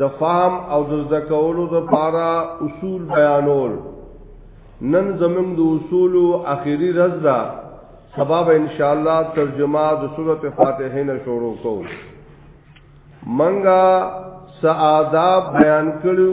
د فهم او د زده کولو لپاره اصول بیانول نن زمونږ د اصول اخیری رز ده سبا به ان شاء الله ترجمه د سورته فاتحه نه شروع کوو منګه سعاداب بیان کړو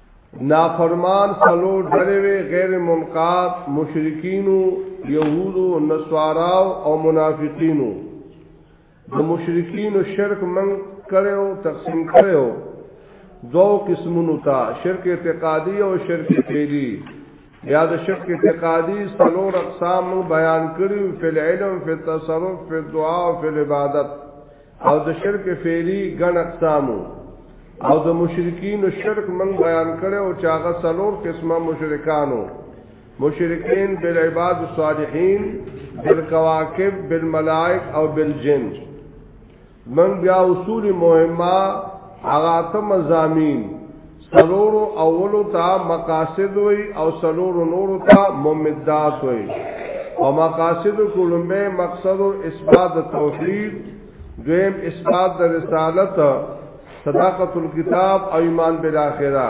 نافرمان سلو ډلوي غیر منقاد مشرکینو يهودو نسواراو او منافقینو د مشرکینو شرک من کړو تقسیم کړو دو قسمونو ته شرک اعتقادي او شرک فعلی یا د شرک اعتقادي سلور اقسام بیان کړو فل علم فل تصرف فل دعا او فل عبادت او د شرک فعلی ګڼ اقسامو او د مشرکین شرک من بیان کړي او چاغه سلور قسمه مشرکانو مشرکین بالعباد الصالحین بالکواکب بالملائک او بالجن من بیا اصول مهمه هغه ته مزامین سلور اولو تا مقاصد وی او سلور نورو تا ممدات وی او مقاصد کلمبه مقصد و اثبات توحید دویم اثبات د رسالت صداقت الكتاب او ایمان بالاخره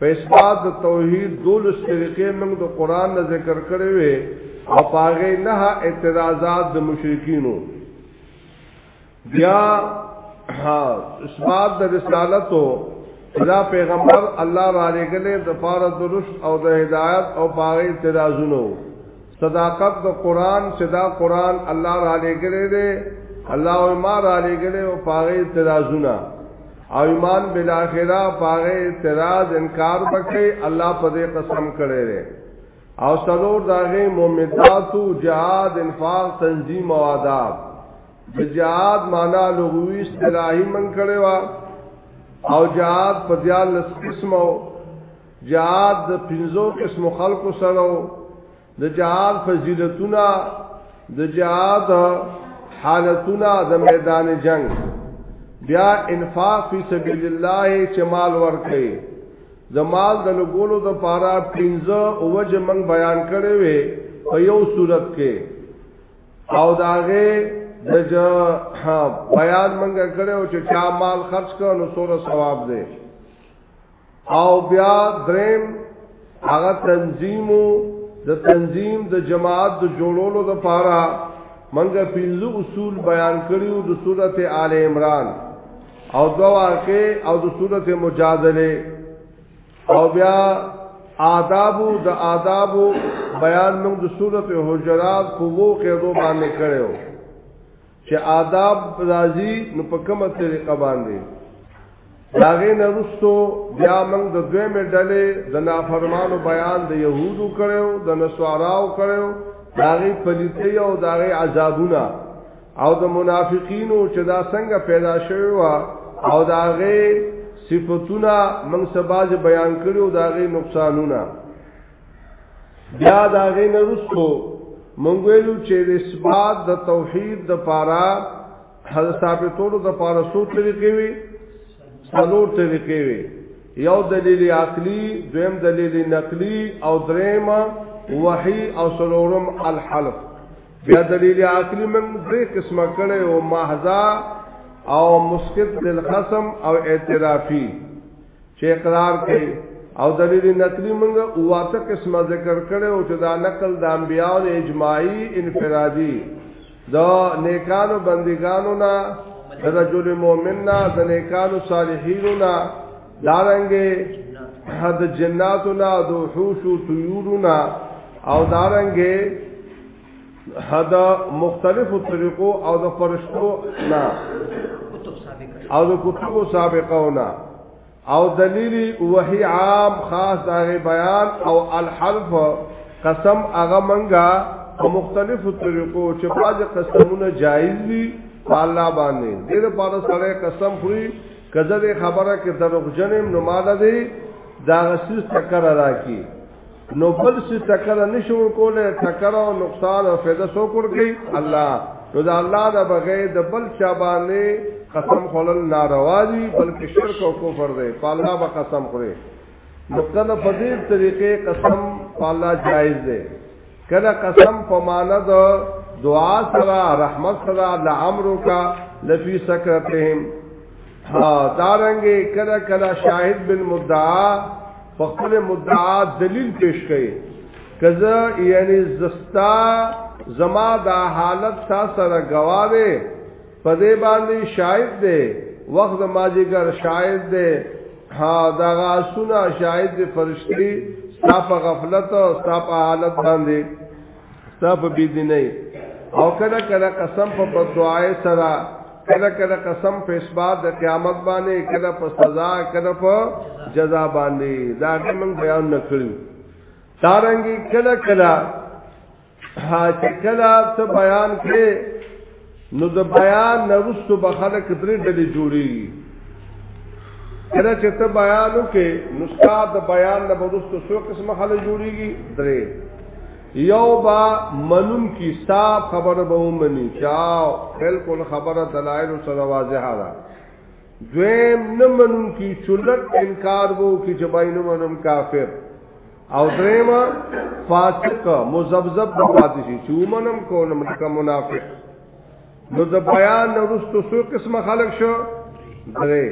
په اثبات د توحید دولس طریقې موږ د قران نه ذکر کړې وې او پاغه نه اعتراضات د مشرکینو بیا اسمات د رسالت او دا پیغمبر الله را لګلې د فارد درست او د هدایت او باغ اعتراضونو صداقت د قران چې دا قران الله را لګلې دې الله او ما را لګلې او باغ اعتراضونه او ایمان بالاخره باغ اعتراض انکار وکړي الله په دې قسم کړي دې او سلور داغه مومناتو جهاد انفاق تنظیم او آداب د جهاد معنا لغوي اصطلاحي من کړي وا او جهاد په دیال لس قسمو جهاد د پنځو قسم خلکو سره د جهاد فضیلتونه د جهاد حالتونه د میدان جنگ بیا انفاق فی سبیل الله چې مال ورکړي د مال د لګولو د پاره پنځه اوجه من بیان کړي وي په یو صورت کې او داغه د جو بیان منګه کړو چې چا مال خرج کړو نو سوره ثواب دی او بیا دریم هغه تنظیمو د تنظیم د جماعت د جوړولو لپاره منګه پینځه اصول بیان کړیو د سورته آل عمران او دوا کې او د سورته مجادله او بیا آداب د آداب بیان موږ د صورت حجرات په وو قیدو باندې کړو چې آداب راځي نو په کومه طریقه باندې داغه نرستو بیا موږ د دوی مډلې د نافرمانو بیان د يهودو کړو د نسواراو کړو داغه پلیتی او داغه عذابونه او د منافقینو چې دا څنګه پیدا شوی و او دا غي صفاتونه موږ سباز بیان کړو دا غي نقصانونه بیا دا غي نرسو موږ ویلو چې د اثبات د توحید د پاره حل ثابتولو د پاره څو طریقې وي څلور طریقې وي یو دلیل عقلی دویم دلیل نقلی او دریم وحی او سلورم الحلف بیا دلیل عقلی من درې قسمه کړي او محضا او مسکت للخصم او اعترافي چې اقرار کوي او دلیل نقلی من اواته قسمه ذکر کړي او چې دا نقل د انبیاء او اجماعي انفرادي دا نیکانو بندگانو نه د رجل مؤمن نه د نیکانو صالحینو نه دارنګه د جناتو نه د حوش او طيورو نه او دارنګه د مختلفو طریقو او د فرشتو نه او د کتبو سابقو نه او دلیل وحی عام خاص داغه بیان او الحلف قسم هغه منګه په مختلفو طریقو چې باج قسمونه جایز دي په الله باندې دغه په سره قسم خوري که زه دې خبره کې دروغجن یم نو ماده دې دغه څه ټکر راکړي نو بل څه ټکر نشو کوله ټکر او نقصان او فایده سو کور کوي الله نو دا الله دا بغیر د بل چا باندې قسم خلل ناروا دي بلکې شرک او کفر دی په الله به قسم خوري نو کله په دې طریقې قسم په الله جایز دی کله قسم په معنا د دعا سره رحمت سره د امر کا لفی سکرتهم ها دارنګي کله کله شاهد بن مدعا په خپل مدعا دلیل پیش کړي کزه یعنی زستا زما دا حالت تا سره گواوه په دې باندې شاهد دی وخت ماجیګر شاهد دی ها دا غاسونه شاهد دی فرشتي ستا په غفلت او ستا په حالت باندې ستا په بی دیني او کله کله قسم په بدوای سره کله کله قسم په اسباد د قیامت باندې کله په سزا کله په جزا باندې دا موږ بیان نکړو تارنګي کله کله ها چې کله ته بیان کې نو د بیان نرستو به خلک درې ډلې جوړي کله چې ته بیان وکې نو ستاسو د بیان نه برستو څو قسمه خلک جوړيږي درې یو با منون کی صاحب خبر به ومني چاو بالکل خبره دلایل سره واضحه ده دویم نه منون کی چلت انکار وو کی جباینو منم کافر او دریم فاسق مزبذب پاتې شي چې ومنم کوم لکه منافق نو د بیان ورستو څو قسمه خلق شو درې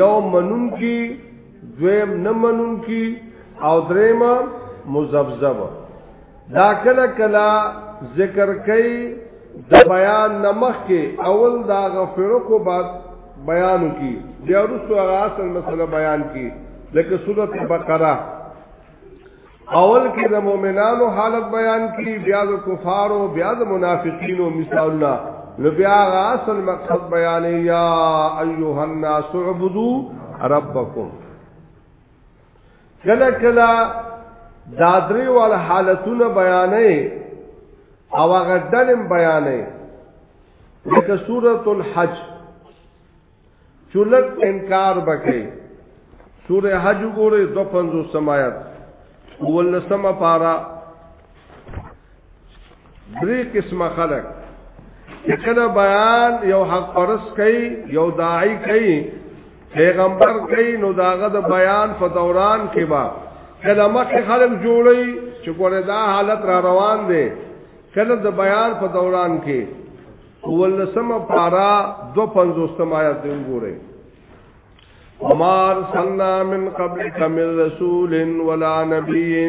یو منون کی دویم نه منون کی او دریم مزبذب دا کله کله ذکر کوي د بیان نمخ کې اول دا غفرو کو بعد بیانو کی بیا رسو هغه اصل مسله بیان کی لکه سورۃ بقره اول کې د مؤمنانو حالت بیان کی بیا د کفارو بیا د منافقینو مثالونه نو بیا هغه اصل مقصد بیان یا ایها الناس اعبدوا ربکم کله کله دا درې وال حالتونه بیانې او هغه دلم بیانې لکه سورۃ الحج چولت انکار بکې سورہ حج وګوره 250 سمایت ولسمه پارا درې قسمه خلک کله بیان یو حق پرس کوي یو داعی کوي پیغمبر کوي نو داغه د بیان په دوران کې با کله مخکې خلک جوړي چې ګوره دا حالت را روان دی کله د بیان په دوران کې ولسمه پارا 250 آیات دی وګورئ وما ارسلنا من قبلك من رسول ولا نبي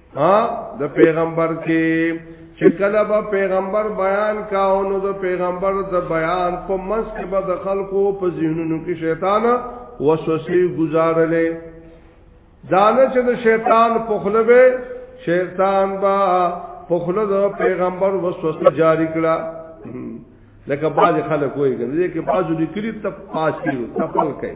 ها د پیغمبر کې چې کله به پیغمبر بیان کاو نو د پیغمبر د بیان په منځ کې به د خلکو په ذهنونو کې شیطان وسوسه گزارلې دانه چې د شیطان په خله به شیطان با په خله د پیغمبر وسوسه جاری کړه لکه باز خلک وایي کنه دې کې باز لیکلي ته پاسیرو تپل کوي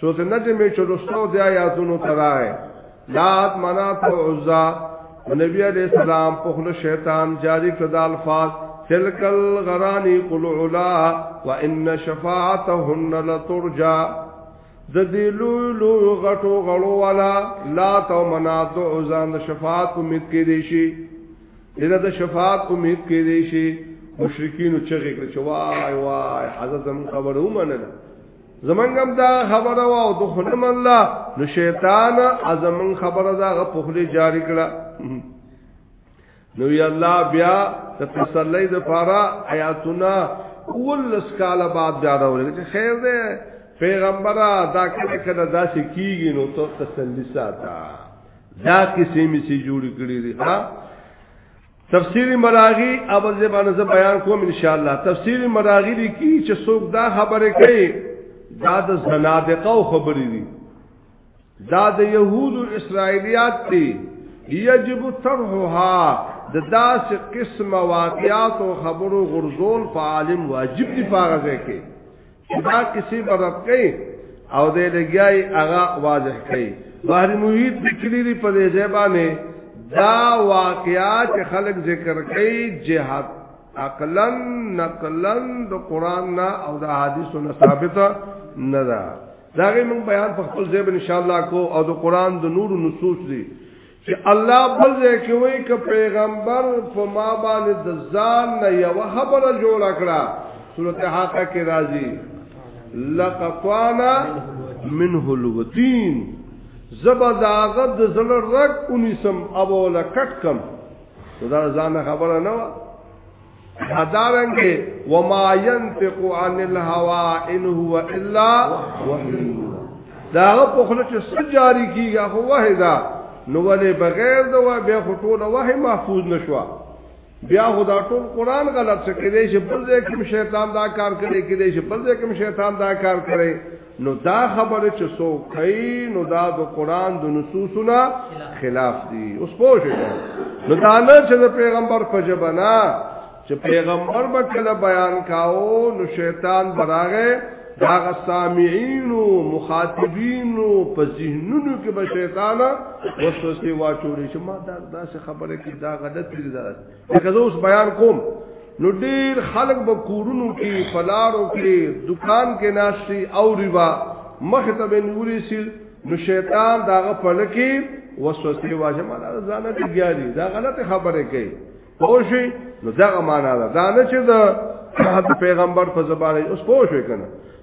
سورت نجم میں چلستو دیا یادونو تدا ہے لات منات و عزا نبی علیہ السلام پخل شیطان جاری کدا الفاظ تلک الغرانی قل علا و ان شفاعتهن لترجا د دې لوی لوی غټو غړو والا لا تو منات او ځان د شفاعت امید کې دي شي دغه د شفاعت امید کې دي شي مشرکین چې غږ چوای وای حضرت هم خبرو مننه زمنګم دا خبره وا او د خنم الله نو شیطان ازمن خبره دا غ پخلی جاری کړه نو یا الله بیا د تسلی د پاره آیاتنا ولس کال بعد بیا راولې چې خیر دی پیغمبره دا کله کله دا چې کیږي نو ته تسلی ساته دا کیسې می سي جوړ کړی دی ها تفسیر مراغی اول زبانه ز بیان کوم ان شاء الله تفسیر مراغی دی کی چې څوک دا خبره کوي دا د زنادقه خبرې دي دا د يهود او اسرایلیات دي یجب طرحها د داس قسم واقعات او خبرو غرزول په عالم واجب دی فارغه کې دا کسی برد کئی او دې لګیای هغه واضح کړي بحری محیط لیکلی دی په دې ځبانه دا واقعات خلق ذکر کړي جهاد عقلا نقلا د قران نه او د حدیثو نه ثابت نه ده دا غي موږ بیان په خپل ځای ان شاء الله کو او د قران د نور نصوص دي چې الله بل ځای کې وایي چې پیغمبر په ما باندې د ځان نه یو خبره جوړ کړه سورته حاقه کې راځي لقطانا منه الوتين زبا داغه د زړه رګ اونیسم ابو لکټ کم دا ځان خبره نه حدارنګ وما ينفق عن الهوى ان هو الا وحي دا په خله چې سجاري کیږي هو وحدا نو ولې بغیر دا بیا خطول وحي محفوظ نشوا بیا خدا ټول قران غلط څه کړي چې بل ځای کې شیطان دا کار کړي کړي چې بل ځای کې شیطان دا کار کړي نو دا خبره چې سو کوي نو دا د قران د نصوصونه خلاف دي اوس پوه شئ نو دا نه چې د پیغمبر په جبنا چې پیغمبر به کله بیان کاو نو شیطان براغه دا سامعين او مخاطبين او په ذهنونو کې به شیطان وسوسه واچولې چې ما دا داسې خبره کې دا غلط دي لکه زه اوس بیان کوم نو ډیر خلک به کورونو کې فلارو کې دکان کې ناشتي او ریبا مخ ته به نیولې سي نو شیطان داغه پړکی وسوسه واجه مالا ځان ته ګیاري دا غلطه خبره کوي پوښي نو دا معنا ده دا نه چې د پیغمبر په زبانه اوس پوښي کنه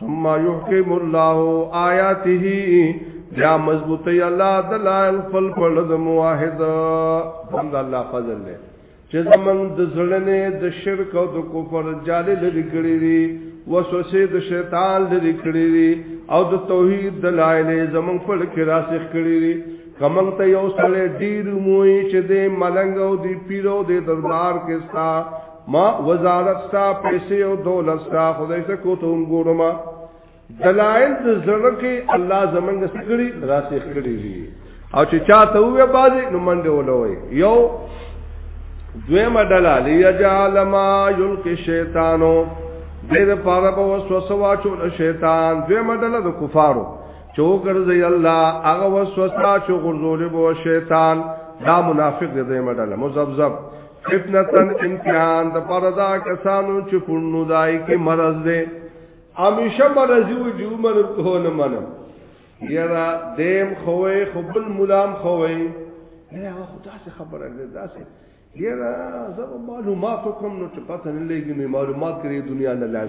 ثم يحكم الله آياته بیا مضبوطی الله دلائل خپل په لږ موحد هم د الله فضل له چې زمون د زړنې د شرک او د کفر جالې لري کړی دي وسوسه د شیطان لري کړی دي او د توحید دلایل زمون په لکه راسخ کړی دي کمن ته یو سره ډیر موي چې د ملنګ او د پیرو د دربار کې ستا ما وزارت ستا پیسې او دولت ستا خدای ته کو ته هم ګورم دلائل د زړه کې الله زمنګ سکړي راسخ کړي دي او چې چاته وې بازي نو منډه ولوي یو دویمه ډله لیجعل ما یلقی شیطانو دې د پاره په وسوسه واچو شیطان دویمه ډله د کفارو چې وګرځي الله هغه وسوسه چې غرزول بو شیطان دا منافق دې دویمه ډله مزبذب فتنتن امتحان د پردا کسانو چې کونو دای کې مرز دې همیشه مرزي و جو من ته نه من یرا دیم خوې خپل ملام خوې نه خدا څه خبره ده داسې یرا زما معلومات کوم نو چې پته نه لګي معلومات کړې دنیا نه لاړ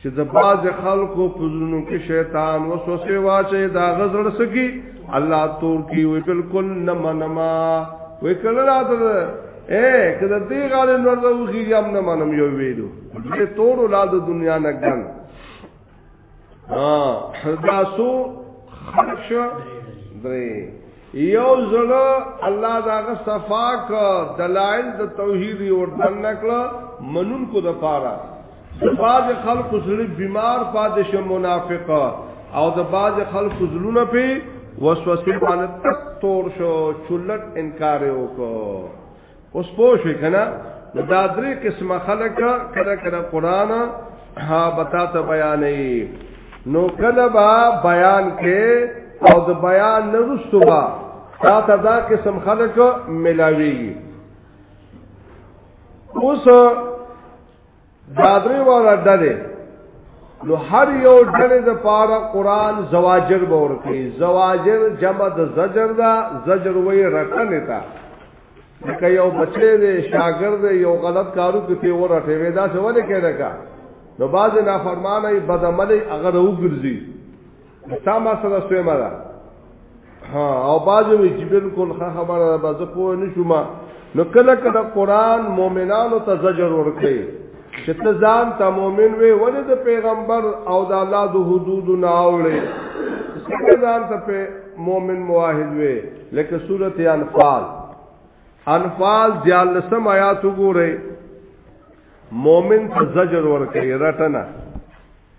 چې د باز خلکو په زړونو کې شیطان وسوسه واچي دا غزړ سکی الله تور کی وی بالکل نه منما وی کله راته اے کله دې غاله نور دا وخی یم نه منم یو ویلو دې تور اولاد دنیا نه ګن ها دا سو خرش درې یو زړه الله داغه صفا ک دلائل د توحید یو دن کړه منون کو د پاره بعض خلق زړه بیمار پادش منافق او د بعض خلق زړونه په وسوسه باندې تک تور شو چولټ انکار وکړو اوس پوه شئ کنه نو دا درې قسمه خلک کله کله قران ها بتا ته بیانې نو کله با بیان کې او د بیان نه رسو با تا ته دا قسم خلک ملاويږي اوس دا درې واړه ډلې نو هر یو ډلې د پاره قران زواجر به ورکړي زواجر جمع د زجر دا زجر وې رټنه تا لکه یو بچی دی شاګرد دی یو غلط کارو کې په ور اټه ودا څه ولې کېده کا نو باز نافرمانه بدعملي هغه وګرځي تا ما سره سوې ما ده ها او بازو وی چې بالکل ښه خبره ده بازو پوه نه شوم نو کله کله قران مؤمنانو ته زجر ورکړي چې ته ځان ته مؤمن وي ولې د پیغمبر او د الله د حدود نه اوړي څنګه ځان ته په مؤمن موحد وي لکه سورته انفال انفال دیالسم آیات وګورئ مؤمن ته زجر ورکړي رټنه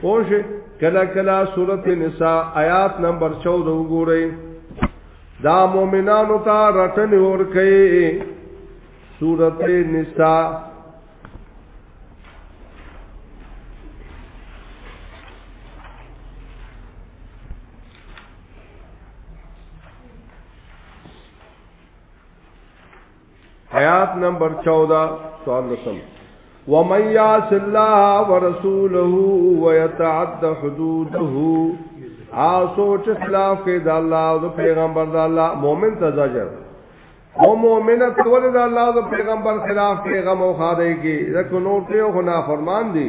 پوش کلا کلا سورت نساء آیات نمبر 14 وګورئ دا مؤمنانو ته رټن اور کوي سورت نساء آیات نمبر 14 سوال لسم ومن يعص الله ورسوله ويتعد حدوده آسو چې خلاف کې د الله او د پیغمبر د الله مؤمن ته زجر او مؤمن ته ول د الله او د پیغمبر خلاف پیغام او خاده کې ځکه نور ته خو نافرمان دي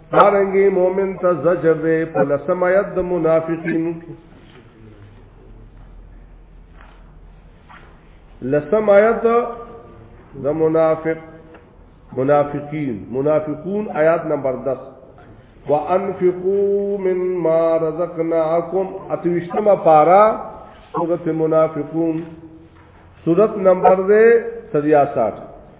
دارنګي مؤمن ته زجر دی په لسم آیت د منافقین لسم آیت د منافق منافقین منافقون آیات نمبر 10 وانفقوا مما رزقناکم اتوشتما پارا سورۃ المنافقون سورۃ نمبر دے 63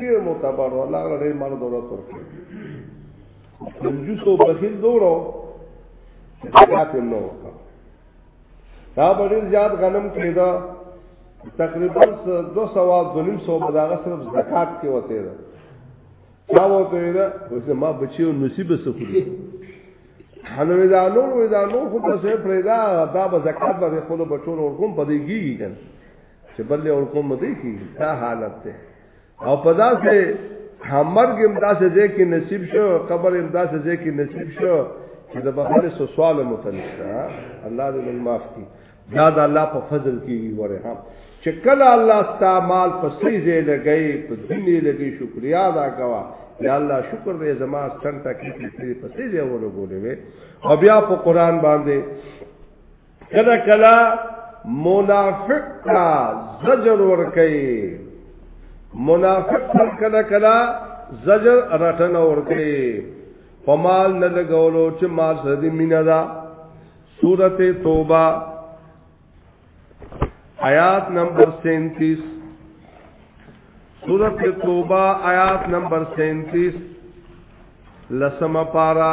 ډیر معتبر الله غره ډیر مال دولت ورکړي کنجوسو بخیل دورو زکات یې نو وکړه دا ډیر زیات غنم کېدا تقریبا 200 غنم سو بداغه صرف زکات کې وته دا دا وته دا اوس ما بچیو نصیب سکړي حنو دا نور وې دا نور خو په څه پرېدا دا به زکات باندې خپل بچو ورکوم پدې کیږي کنه چې بلې اور کوم دی کی دا حالت ته او په داسې همر کې امداسې ځای کې نصیب شو قبر امداسې ځای کې نصیب شو چې د بخښنې سو سوال متنشته الله دې موږ معاف کړي دا د الله په فضل کېږي وره هم چې کله الله استعمال په سړي ځای لګي په دنیا لګي شکریا ادا کوا یا الله شکر دې زما څنګه کې په سړي ځای ورغولې او بیا په قران باندې کله کله منافق کا زجر ورکي منافق کله کله زجر رټنه ورکي په مال نه لګولو چې مال سره دې مینه ده سورته توبه آیات نمبر 37 سورته توبه آیات نمبر 37 لسمه پارا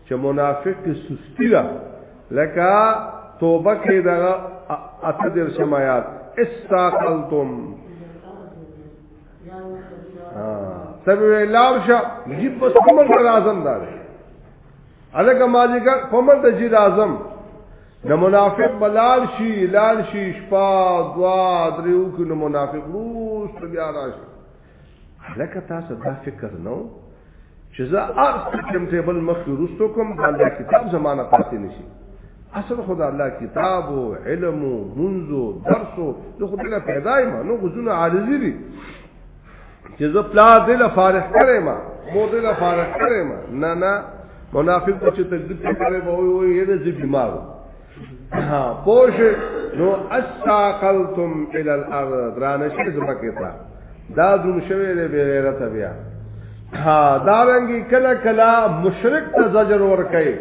چې منافق کې سستی ده لکه توبه کې دغه اته در شمایات استاقلتم تب ویلار شا جیب بس کمر در آزم داره الکه ماجیګر پمن د جید اعظم د منافق بلال شي لال شي شپا دوا دریو کې نو منافق روس بیا راشي هلکه تاسو دا فکر نه و چې زه هر څه ټیم ټیبل مخکې وروسته کوم دا الله کتاب زمانه پاتې نشي اصل خدا الله کتاب او علم او منځ او درس او د خدای له پیدا یې ما نو غوونه عارضی دي چې زه پلا دل فارغ کړې ما مو دل فارغ کړې ما نه نه منافق چې تکلیف کوي وایي یې دې بیمارو ها پوش نو استاقلتم الى الارض درانه شي زمکه تا دا دون شوی دی به غیرت بیا ها دا رنګي کله کله مشرک ته زجر ور کوي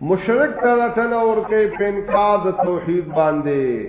مشرک ته ټل ور کوي پنکا د توحید باندې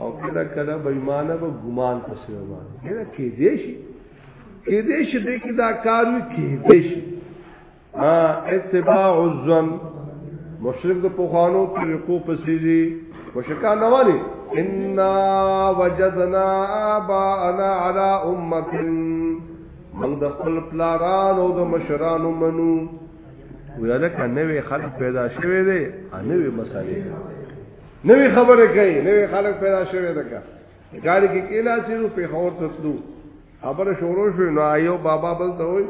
او کله کله به ایمانه به ګمان پسې ومان کله کې دې شي کې دې شي دې کې دا کار وي کې دې شي ها اتباع الظن مشرک د پوخانو طریقو پسې دي وشکا نوالی ان وجدنا ابانا على امه من د خپل پلاران او د مشرانو منو ویاله کنه وی خلق پیدا شوه دي انوي مسالې نوې خبره کوي نوې خلک پیدا شوه دغه ګاډي کې کینا چې نو په خور ته تلو خبره شروع شو نو آیو بابا بل ته وای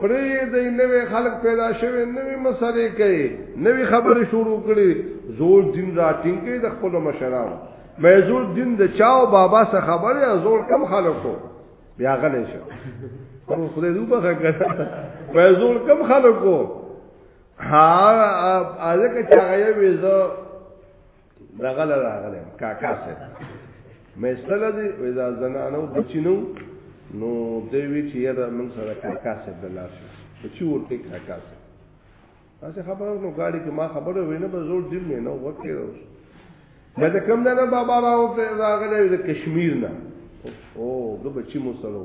پرې دې نوې خلک پیدا شوه نوې مسلې کوي نوې خبره شروع کړي زور دین راتین کې د خپل مشرانو مې زور دین د چاو بابا سره خبره زور کم خلکو بیا غلې شو خو خدای دوبه غږه مې زور کم خلکو ها الکه چې هغه وی زه دغل راغلم کاکا سره مې سره دې وې دا زنانو بچینو نو دوی وی چې یاره موږ سره کاکا سره د لاس بچی ورته کاکا سره تاسو خبرو نو غاړي کې ما خبره وینم به زور دل نه نو وکړ اوس دا د کم نه بابا راو ته راغلی د کشمیر نه او د بچی مو سره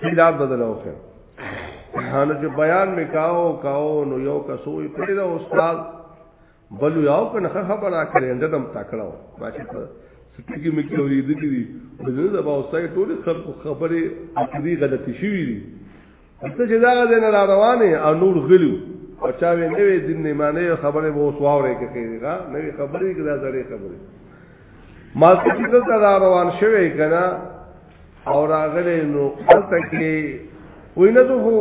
سیدات بدل او خیر حالو چې بیان میکاو کاو نو یو کسوې پرې دا استاد بلو یو کنه خبره کړې اندم تکړه ما چې سټیګي مې کې ورې دي دي بزنس ابا اوسای ټول خلکو خبره اخري غلطي شوې دي ته چې دا غزه نه روانه او نور غلو او چا وې نه وې دین نه معنی خبره وو سواورې کې کېږي نه وې خبرې کې دا زړې خبرې ما څه چې دا روان شوې کنه او راغله نو قلت کې وینه ته هو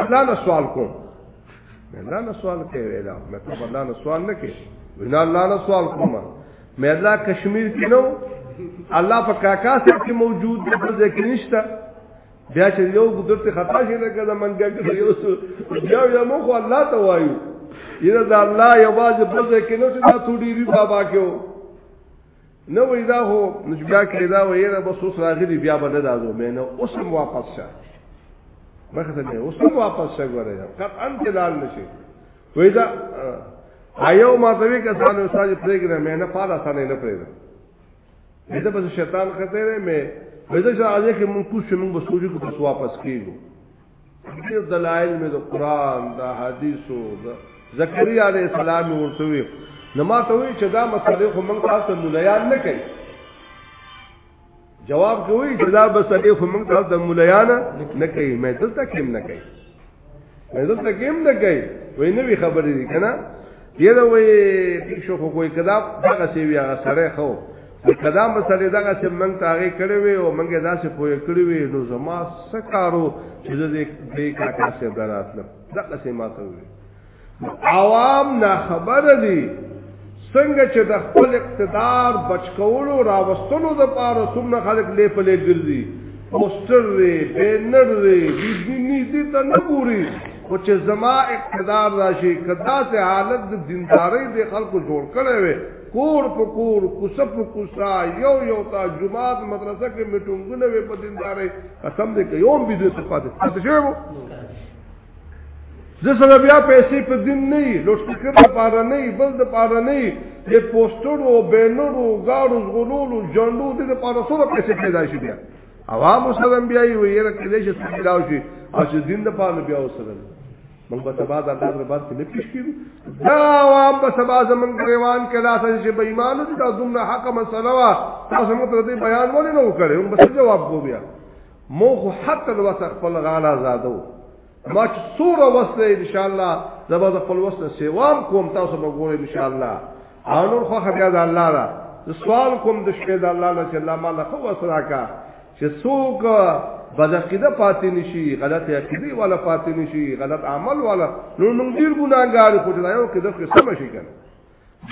الله نه سوال کوم الله نه سوال کوي ویلا مې ته الله نه سوال نه کوي وینا الله نه سوال کوم مې الله کشمیر کې نو الله په کاکا سره کې موجود دی ځکه نشته بیا چې یو قدرت خطا شي لکه د منګه کې یو څه بیا یو مو خو الله ته وایو یره دا الله یوازې په ځکه نو چې دا ټوډي ری بابا کې نه وای دا هو نو بیا کړی دا وای نه بس اوس راغلی بیا به نه دادو مې نه اوس هم واپس شه مخه ته اوس هم واپس شه غواړی قطعا دلال نشي وای دا ایو ما ته وی کسان استاد پرېګره مې نه پالا سره نه پرېګره مې ته بس شیطان خطر مې وای دا چې اځه کې مونږ کوڅه مونږ بسوږي کو بس واپس کیږو ډیر دلایل مې د قران د حدیثو د زکریا علی السلام ورته وی نو ما ته وی چې دا مسله خو موږ تاسو مليان نه کوي جواب کوي چې دا مسله خو موږ تاسو د مليان نه کوي مې دلته کېم نه کوي مې دلته کېم نه کوي وای نوې خبرې دي کنه یره وای پیښو خو کوئی کدا دغه سی وی هغه سره خو کدا مسلې دا چې موږ ته هغه کړې وي او موږ دا څه پوهې کړې وي نو زما سکارو چې دې دې کاکا سره دراتل دا څه ما ته وي عوام نه خبر دي څنګه چې د خپل اقتدار بچکولو راوستلو د پاره څومره خلک لې په لې ګرځي پوسټر دی بینر دی دینی دي ته نه ګوري خو چې زما اقتدار راشي کدا سه حالت د دیندارۍ د خلکو جوړ کړي وي کور په کور کوڅه په کوڅه یو یو تا جمعات مدرسه کې میټونګونه وې په دیندارې قسم دې کې یوم بيدو ته پاتې پاتې شوی وو زه سره بیا پیسې په دین نه یې لوټ فکر په پاره نه یې بل د پاره نه یې د پوسټرو بینرو غاړو زغلولو جنډو دې په پاره سره پیسې پیدا شي بیا عوام سره بیا یې ویره کې دې چې سړي لاو شي او چې دین د پاره بیا وسره موږ به سبا دا کار بار کې نه پیش کیږو دا عوام په سبا زمون ګریوان کې لا څه چې بې ایمان دي دا دومره حق مسله وا تاسو موږ ته بیان ولې نه وکړي موږ به جواب کو بیا مو خو حتی الوسخ خپل غاله آزادو ما چې سوره وسله ان شاء الله زبر خپل وسله سیوام کوم تاسو به ګورئ ان شاء الله انور خو خبره ده الله را سوال کوم د شپې د الله نه چې الله ما له خو وسره کا چې څوک بد عقیده پاتې نشي غلط عقیده والا پاتې نشي غلط عمل والا نو موږ ډیر ګناګار خو دا یو کې د قسم شي کنه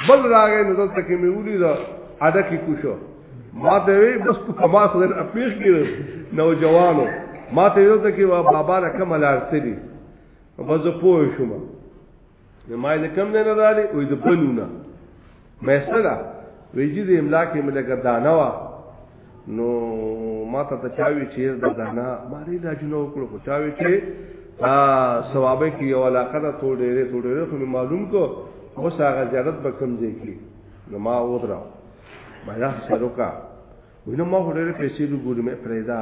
بل راغې نو دلته کې مې ولید اډه کې کوشو ما ته وی بس په کما سره پیش کړو نوجوانو ما ته یو ته کې بابا رقم لارته دي بس پوه شوم نو ما یې کم نه رالی وې د بنونه مې سره ویجی د املا کې مې لګر دانه وا نو ما ته ته چاوي چې د دانه ما لري لا جنو کړو خو چاوي چې ا ثوابه کې یو علاقه ده تو ډېرې تو ډېرې خو معلوم کو اوس هغه زیادت به کم ځای کې نو ما ودرا ما یا سروکا وینم ما ډېرې پیسې لګورم پرېدا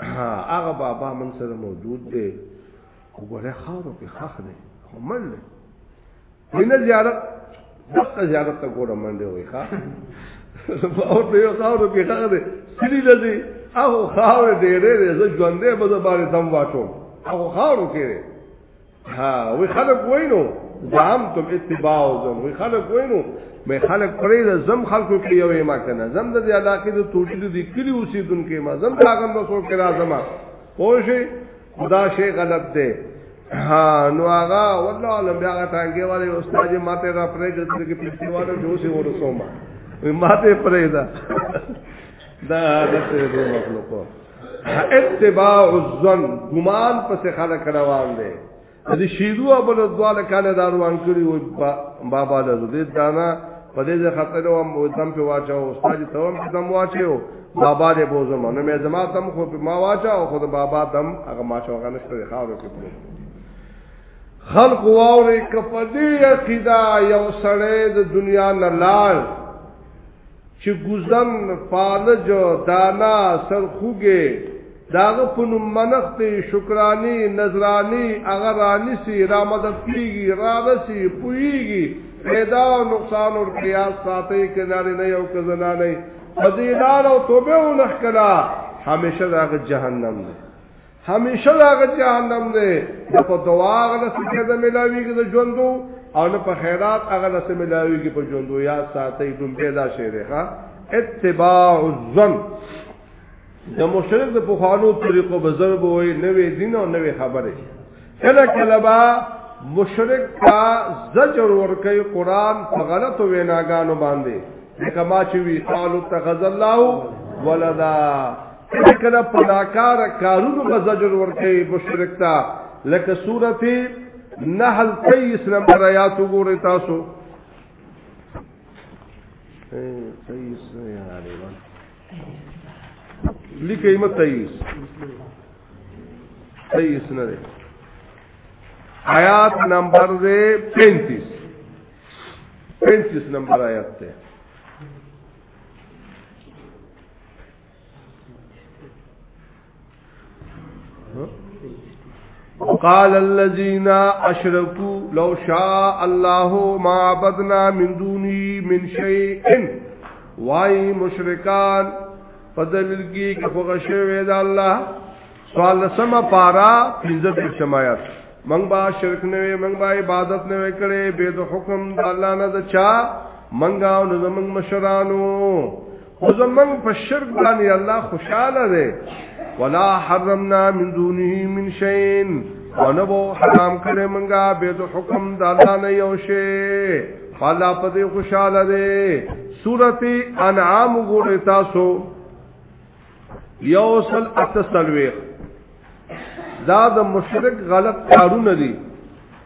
هغه بابا من سره موجود دی وګوره خارو کې خخ دی خو من دی وینه زیارت دغه زیارت ته ګوره من دی وای ښا او ته یو خارو کې خخ دی سړي لدی هغه خاور ډېرې زه ژوندې به زبارې دم واټو هغه خارو کې ها وی خلک وینو زم تم اتباع زم وی خلک وینو مې خلک پرې زم خلکو کې یو ما کنه زم د علاقې د توټي د کلی اوسیدونکو ما زم هغه مسو کې راځم پوه خدا شي غلط دی ها نو هغه والله علم بیا هغه ټانګي والے استاد ماته را پرې د کې پیسې والو جو سي ورسوم وی ماته پرې دا دا د مخلوقو اتباع الظن ګمان پس خلک روان دي د شیدو ابل دواله کاله داروان کړی و بابا د دې دانا په دې خاطر او مودم په واچو استاد ته هم دم واچو بابا دې بوزو منه مې زما تم خو په ما واچا او خود بابا دم هغه ما شو غنښت په خاورو کې پروت خلق واورې کپدی عقیدا یو سړی د دنیا نه لال چې ګوزن، فالج، دانا، سرخوږی داغه په نوم منښت، شکرانی، نظرانی، هغه رانیسی، رامدد کیږي، رارسی، پویږي، پیدا او نقصان او قیاس ساتي کناره نه یو کزنا نه فضیلان او توبه ونخکلا همیشه داغه جهنم دی همیشه داغه جهنم دی نه په دعا غل سکه د ملاویږي د ژوندو او نه په خیرات هغه د ملاویږي په ژوندو یا ساتي دوم پیدا شي دی ها اتباع الظن د مشرک د پوخانو طریقو به ضرب وي نوې دین او نوې خبره کله کله با مشرک کا زجر ورکي قران په غلط ویناګانو باندې کما چې وی قالو تخذ الله ولدا کله کله په ناکار کارونو به زجر ورکړي مشرک ته لکه سورته نحل 23 نمبر آیات وګورئ تاسو لیکه ایمه تیس تیس نه دی آیات نمبر دے پینتیس پینتیس نمبر آیات تے وقال الذين اشركوا لو شاء الله ما عبدنا من دوني من شيء وای مشرکان فضل کی کفغه شوی دا الله سوال سم پارا عزت سمایات من با شرک نه من با عبادت نه کړي به د حکم د الله نه د چا منګاو نه زمنګ مشرانو خو زمنګ په شرک باندې الله خوشاله دی ولا حرمنا من دونه من شيء ونبو حرام کړي منګه به د حکم د الله نه یو شی فلا پدې خوشاله دی سورته انعام ګورې تاسو یوصل اتسلوی دا د مشرک غلط کارونه دي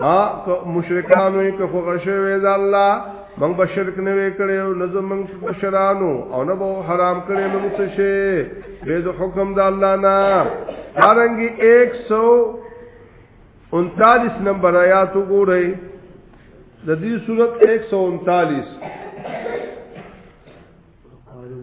ها مشرکانو یې که خوښ شوی دا الله من به شرک نه وکړي او نه زمون بشرانو او نه به حرام کړي نو څه شي به د حکم د الله نه دارنګي 139 نمبر آیات وګورئ د دې صورت 139 قالوا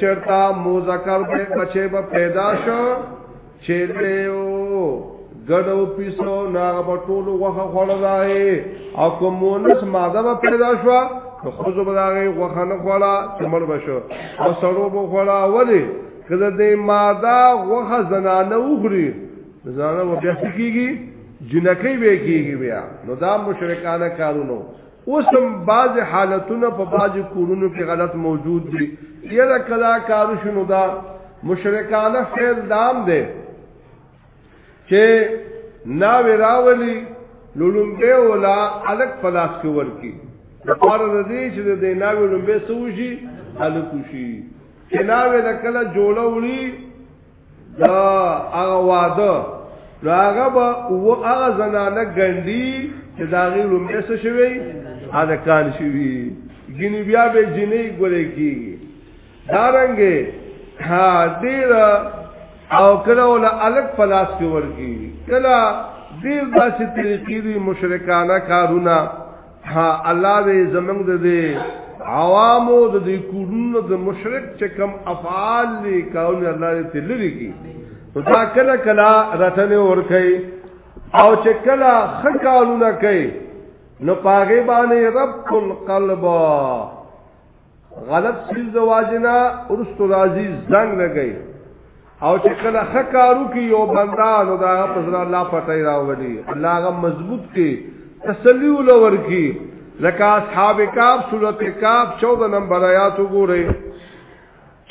چرتا مذکر به بچي به پیدا شو چې دیو ګډو پیسو ناغ په ټولو وخه خړځای او کوم مونس ماده به پیدا شو نو خوځو به داغه وخه نه خړا چې مړ بشو او سړو به خړا ولی کله دې ماده وخه زنانه وخري زنانه به بیا کیږي جنکی به کیږي بیا نو دا مشرکانه کارونه اوسم بعض حالتونه په بعض کورونو کې غلط موجود دي یره کلا کار شنو دا مشرکانه فعل دام دی چې نا وراولي لولمبه ولا الک پلاس کې ورکی د پاره د دې چې د ناوی لومبه سوشي الکوشي چې ناوی د کله جوړه وړي دا هغه واده نو هغه به او هغه زنانه ګنډي چې دا غي لومې څه شوی اده کان شوی ګینی بیا به جنې ګورې کیږي دارنګې ها ډیر او کله ول الګ پلاس کې ورکی کله ډیر داسې طریقې دي مشرکانه کارونه ها الله دې زمنګ دې عوامو د دې کورونو د مشرک چې کم افعال دي کاونه الله دې تلری کی نو دا کله کله راتنه ور کوي او چې کله خکارونه کوي نو پاګې باندې رب القلب غلط سیز د واجنا ورستو راځي زنګ لګي او چې کله خکارو کې یو بندا نو دا په سره الله پټای راوړي الله غ مضبوط کې تسلی ولور کې لکه اصحاب کاف سورته کاف 14 نمبر آیات وګورئ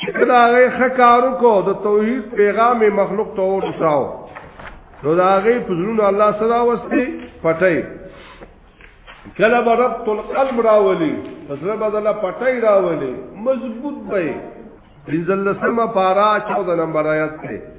چې دا غي خکارو کو د توحید پیغام مخلوق ته ورساو نو دا غي پزړونو الله صدا وستي پټي کله بربط القلب راولي پزړه بدل پټي راولي مضبوط وي بنزل سم پارا 14 نمبر آیات ته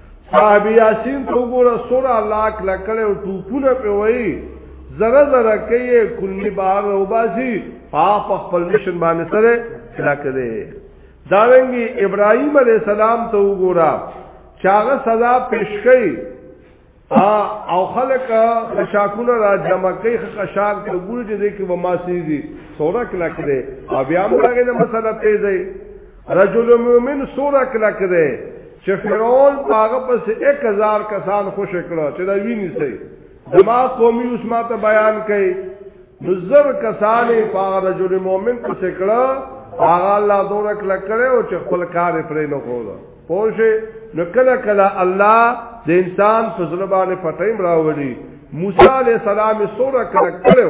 صاحب یاسین تو ګوره سورا لاک لکړې او ټوپونه په وای زره زره کوي کلی بار او باسي پاپ خپل مشن باندې سره کلا کړي داوینګي ابراهيم عليه السلام ته وګوره چاغه سزا پیش کړي او خلک خشاکونه را جمع کوي خشاک ته ګوري چې دې کې وماسيږي سورا کلا کړي او بیا موږ هغه مسله پیځي رجل مومن سوره کلک دی چې فرعون هغه پس 1000 کسان خوش کړه چې دا ویني سي دما قومي اوس ماته بیان کړي نظر کسان په رجل مومن پس کړه هغه الله دوره کلک کړي او چې خپل کار پرې نه کوله پوه نو کله کله الله د انسان په ظلم باندې پټیم راوړي موسی عليه السلام سوره کلک کړو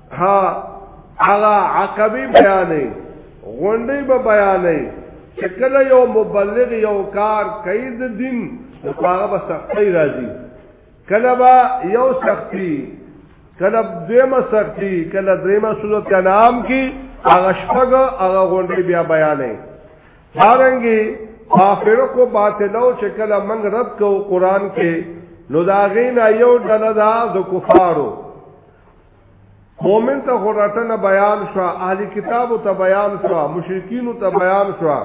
ها هغه عقبی بیانې غونډې به بیانې چې کله یو مبلغ یو کار کوي د دین هغه به سختي راځي کله به یو سختي کله دیمه سختي کله دریمه صورت کلام کې هغه شپږ هغه غونډې بیا بیانې دارنګي کافر کو باطلو چې کله منګ رد کو قران کې نو دا غینا یو دلدا د کفارو مومن ته خورټنه بیان شو اهلی کتابو ته بیان شو مشرکینو ته بیان شو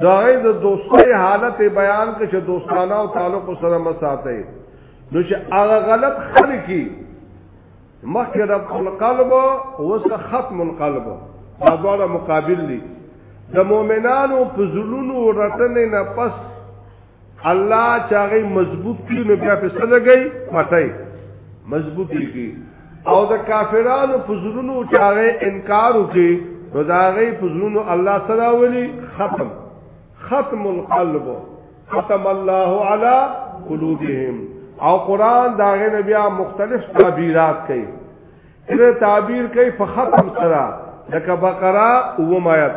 داغه د دوستۍ حالت بیان کې چې دوستانه او تعلق سره مساته نو چې هغه غلط خلکی مخکې رب القلب او سره ختم القلب دا ډول مقابل دي د مؤمنانو په زلونو رټنې نه پس الله چاغي مضبوط کی نو بیا په سره گئی پټای مضبوط کی او د کافرانو فزرونو چاغي انکار وکي نو دا غي فزرونو الله سره ولي ختم ختم القلب ختم الله على قلوبهم او قران دا غي نبي مختلف تعبیرات کوي دې تعبیر کوي په ختم سره لکه بقره او مایت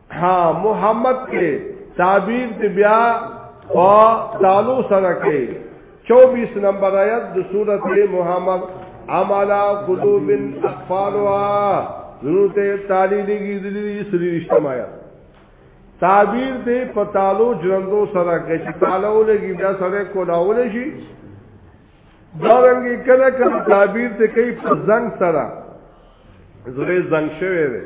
ها محمد کې تعبیر دی بیا او دالو سره کې 24 نمبر آیت د سورۃ محمد عملا قلوب اقفالها ضرورت تعالی لګی د دې سری اجتماعي تعبیر دی په تعالو ژوندو سره کې چې تعالو لګی بیا سره کولاول شي دا رنګي کله کله تعبیر ته کوي په زنګ سره زره زنګ شوی دی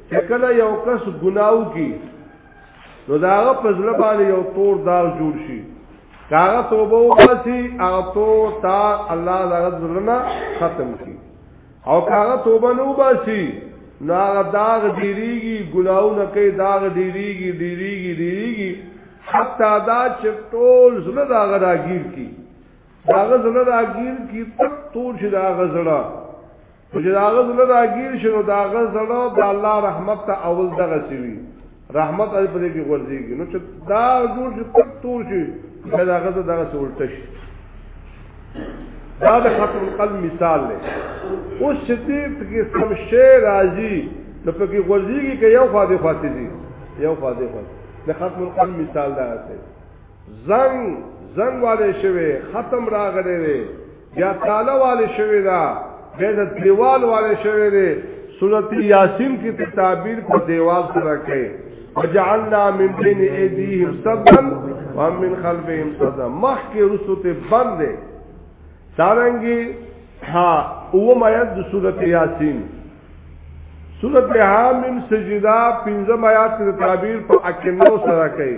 چې کله یو کس ګناو کی نو داغه په ځل باندې یو تور داغ جوړ شي کاغه توبه وباسي هغه تو تا الله دغه ظلمنا ختم کی او کاغه توبه نه وباسي نو هغه داغ ډیریږي ګناو نه کوي داغ ډیریږي ډیریږي ډیریږي حتی دا چې ټول زړه داغه راګیر کی داغه زړه راګیر کی تک تور چې داغه زړه او چې دا غزل راګیر شنو دا غزل د الله رحمت ته اول دغه سوي رحمت دې په دې کې ورځيږي نو چې دا جوړ شي پټور شي دا غزل دغه سولټه شي دا د خط القلم مثال دی اوس چې دې په کې سم شی راځي نو په کې ورځيږي کې یو خوا دې خاطر دي یو خوا دې خاطر د خط القلم مثال دا دی زنګ زنګ والے شوی ختم راغلی دی یا تاله والے شوی دا بیا د دیوال والے شوی دی سورت یاسین کی تعبیر په دیوال سره کوي وجعلنا من بين ايديهم سدا وهم من خلفهم سدا مخ کې رسوته بند دي سارنګي ها او میت د سورت یاسین سورت حامیم سجدہ پنځم آیات د تعبیر په اکنو سره کوي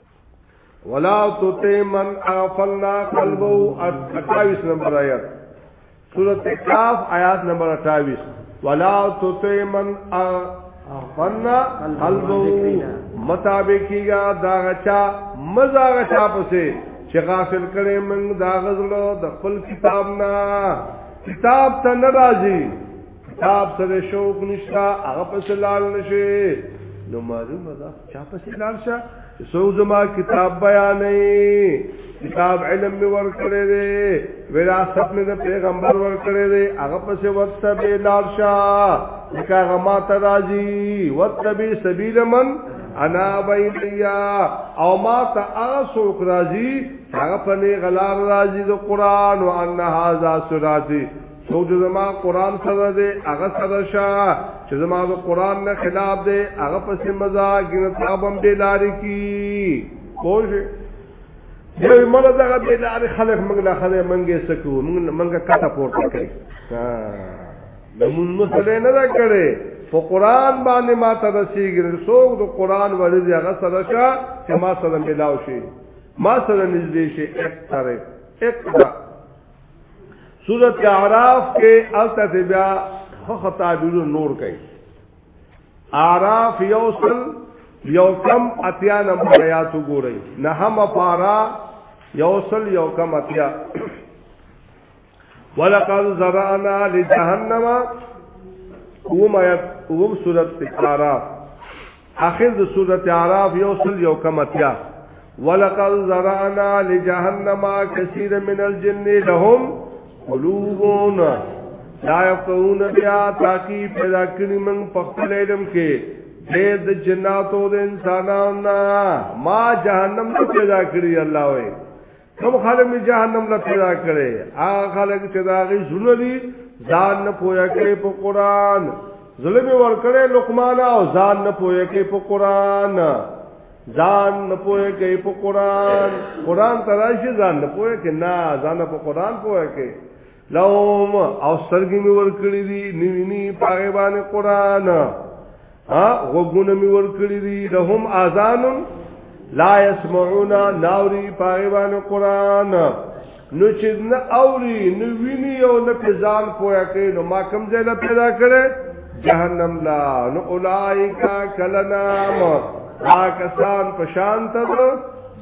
ولا تطع من اغفلنا قلبه 28 نمبر آیات سورۃ کاف آیات نمبر 28 ولا تطع من اغفلنا قلبه مطابقیږي دا غچا مزا غچا پسې چې غافل کړي موږ دا غزلو د خپل کتاب نه کتاب ته ناراضي کتاب سره شوق نشتا هغه پس لال نشي نو معلومه ده چا پس لال شه سو زما کتاب بیانې کتاب علم می ور کړی دی وراثت می د پیغمبر ور کړی دی هغه پس وخت به لال شه لکه غما تراجی وتبی سبیل من انا بینیا او ما تا هغه سوک راځي هغه په نه غلار راځي د قران او ان هاذا سراتی څوک چې زما قران سره دی هغه سره شه چې زما د قران نه خلاف دی هغه پس مزا ګنه تابم دی لارې کی پوه یو مل دغه دی لارې خلک موږ لا خلک منګه سکو موږ منګه کته پورته کړی ها لمون مسله نه دا کړي په قران باندې ما ته رسیږي څوک د قران ورځي هغه سره شه چې ما سره ملاو شي ما سره نږدې شي اقترب اقترب سورت اعراف کې الته بیا خخ تعبیر نور کوي اعراف یوصل یو کم اتیا نمبر آیات وګورئ نه هم پارا یوصل یو کم اتیا ولقد زرعنا لجهنم وما يت وم سورت اعراف اخر د سورت عراف یو سل یو کم اتیا ولقد زرعنا لجهنم كثير من الجن لهم قلوبون لا يفقهون بها تاکي پیدا کړی من په خپل علم کې د جناتو د انسانانو ما جهنم ته پیدا کړی الله وي کوم خلک می جهنم لا پیدا کړي هغه خلک چې دا غي زونه دي ځان نه پوهه کوي په قران ظلم ور کړي لقمان او ځان نه پوهه کوي په قران ځان نه پوهه کوي په قران قران تراشي ځان نه پوهه کوي نه ځان په قران پوهه کوي لهم او سرګي می ور کړی دي نیویني پاره باندې قران ها غوګونه می ور کړی دي لهم اذان لا يسمعون ناوري پاره باندې قران نو چې نه اوري نو ویني او نه پزال پویا کوي نو ما کوم ځای لا پیدا کړي جهنم لا نو اولائکا کلنام دا کسان پشان تدرو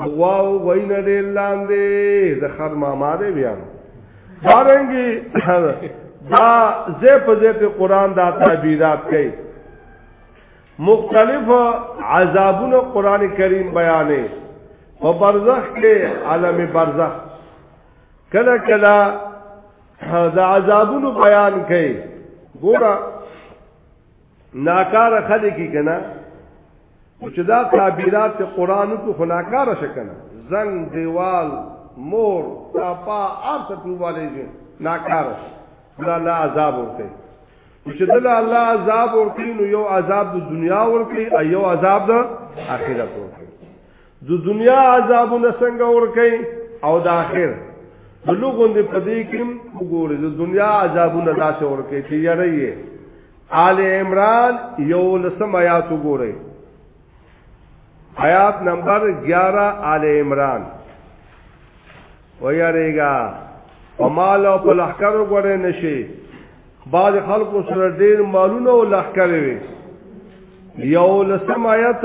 غواو غوینه ډیر لاندې د خر ماما دی بیا دارنګي دا زه په زه په قران دا تعبیرات کوي مختلف عذابونه قران کریم بیانې په برزخ کې عالم برزخ کله کله دا عذابونو بیان کوي ګوره ناکار خلک کنا چې دا تعبیرات ته قران کو خناکار شکنه زنګ دیوال مور پاپا ارث ټوباله شي ناکار دا لا عذاب ورته چې دا الله عذاب ورته نو یو عذاب د دنیا ورته ایو عذاب د آخرت ورته د دنیا عذابونه څنګه ور کوي او د آخر د لوګون دی په دې کې وګوره د دنیا عذابونه داسې ور کوي چې یاره یې آل عمران یو لسم آیات وګوره آیات نمبر 11 آل عمران ویاریګا او مال او په لخر وګوره نشي بعض خلکو سره ډیر مالونه او لخر وي یو لسم آیات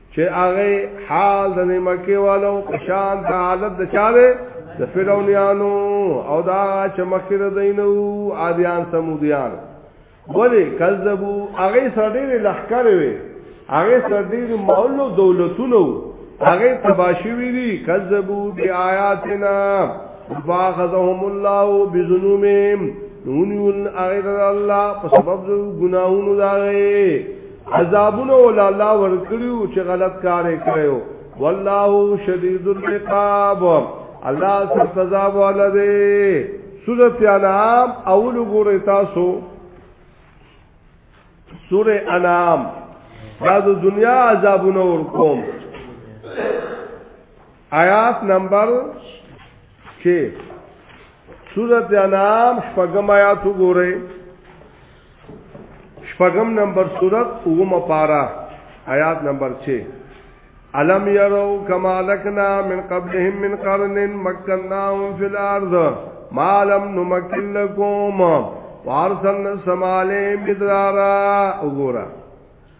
چې هغه حال د مکه والو په شان د حالت د چاره د فرعونانو او دا چې مخکې د دینو عادیان سمودیان ولی کذبو هغه سره ډېر لخر وي هغه سره ډېر مولو دولتونو هغه تباشي وی دي کذبو بیااتنا فاخذهم الله بذنوبهم نونیون اغیر الله په سبب ګناہوں داغه عذابونه ول الله ورکړیو چې غلط کار یې کړو والله شدید العقاب الله سخت عذاب ولده سورۃ انعام اول ګورې تاسو سورۃ انعام دا د دنیا عذابونه ورکوم آیات نمبر 6 سورۃ انعام شپږم آیات وګورئ شپږم نمبر سورۃ وګم پارا آیات نمبر 6 علم يروا كما لكنا من قبلهم من قرن مكناهم في الارض ما لم نمكن لكم وارسلنا السماء عليهم مدرارا وګورئ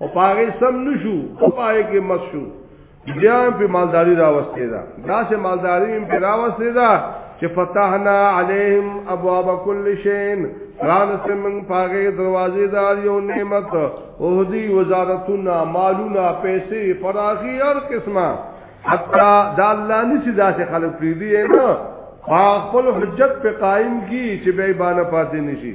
او پاغه سم نشو او پای کې مس شو بیا په مالداری راوستي دا دا سه مالداری په راوستي دا چې فتحنا علیهم ابواب کل شین رانس من پاغه دروازې دار یو نعمت او دی وزارتنا مالونا پیسې فراخي هر قسمه حتا دا الله نشي داسې خلک پریدي نه خپل حجت په قائم کی چې به باندې پاتې نشي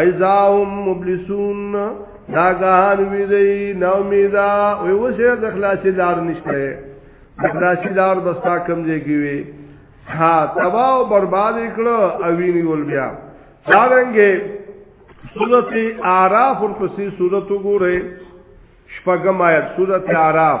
ایزاهم مبلسون ناګهان وی دی نو میدا وی وسه د خلاصي لار نشته خلاصي لار بستا کم دی کیوي ها تبا او برباد کړه او ویني ول بیا څنګه سورت اعراف ورپسې سورت وګوره شپږم آیت سورت اعراف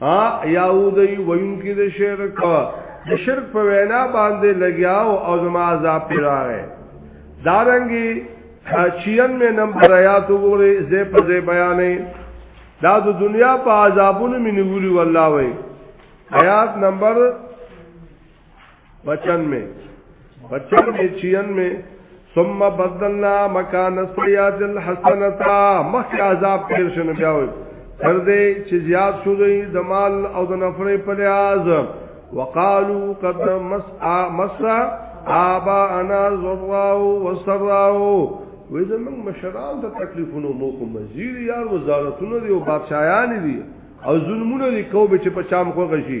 ا یاودی وین کی د شرک د شرک په وینا باندې لګیاو او زما عذاب پر راغې دارنګي 96 نمبر آیات وګورئ زه په دې بیانې دا د دنیا په عذابونو مې نیولي والله وای آیات نمبر بچن میں بچن میں چین میں ثم بدلنا مکان السیئات الحسنتا مخی عذاب پیر شنو بیاوی تر دې چې زیاد شو دی د مال او د نفرې په لحاظ وقالو قد مسعا مسعا آبا انا زراو وسراو وې زمنګ مشران د تکلیفونو مو کوم وزیر یار وزارتونه دی او بادشاہان دي او ظلمونه دي کو به چې په شام خو غشي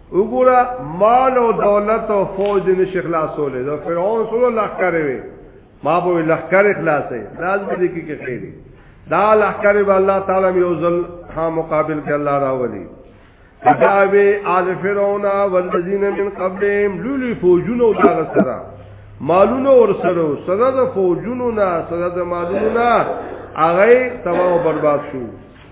وګوره مال او دولت او فوج دې نشي خلاصولې دا فرعون سره لخر وي ما به لخر خلاصې راز دې کې کې خېری دا لخر به الله تعالی یو ځل ها مقابل کې الله راولي کتابه آل فرعون والذین من قبلهم لولی فوجونو دا سره مالونو ور سره سره د فوجونو نه سره د مالونو نه هغه تباہ او برباد شو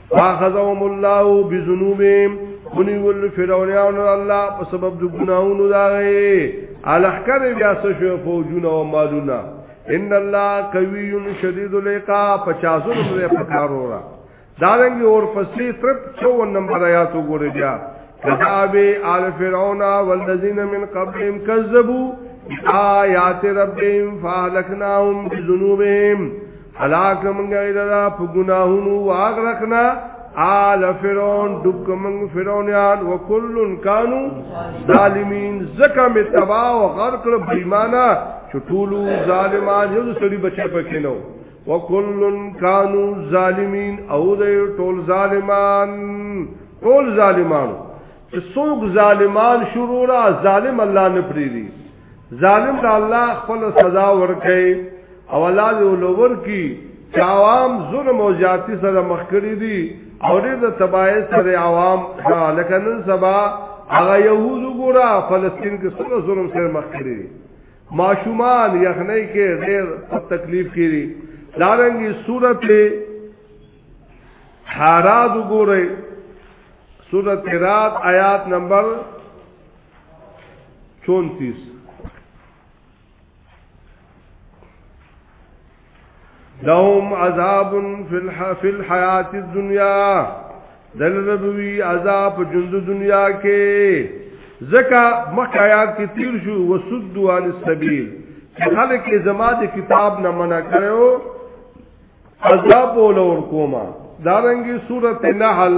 فاخذهم الله بذنوبهم منی ول فرعونانو الله په سبب د ګناونو داغه الحکم بیا شو فوجونه او مالونه ان الله قوی شدید العقاب 50 نمبر په کار ورا دارنګ اور فصلی ترپ 54 نمبر آیات وګورئ بیا کتاب آل فرعون والذین من قبلهم کذبوا آیات ربهم فاهلکناهم بذنوبهم هلاک منګه ایدا په ګناهونو واغرقنا آل فرعون دک من فرعونیان وکلن کانو ظالمین زکه می تبا او غرق له بېمانه چټولو ظالمان یو سړي بچی پکې نو وکلن کانو ظالمین او دې ټول ظالمان ټول ظالمان چې څوک ظالمان شروع را ظالم الله نه پریری ظالم له الله خپل سزا ورکړي او الله دې ولور کی چې عوام ظلم او زیاتی سره مخ کړی دي او دې د تباہی سره عوام لکه نن سبا هغه يهودو ګورا فلسطین کې څومره ظلم سره مخ کړی دي ماشومان یخنۍ کې ډېر تکلیف کړي دارنګي صورت حاراد وګورئ سورۃ رات آیات نمبر 34 لهم عذاب فی الح فی الحیات الدنیا دل ربوی عذاب جند دنیا کې زکا مکه آیات کې تیر شو وسد عن السبیل خلق کې زما د کتاب نه منع کړو عذاب ولور کوما دارنګي سورته نحل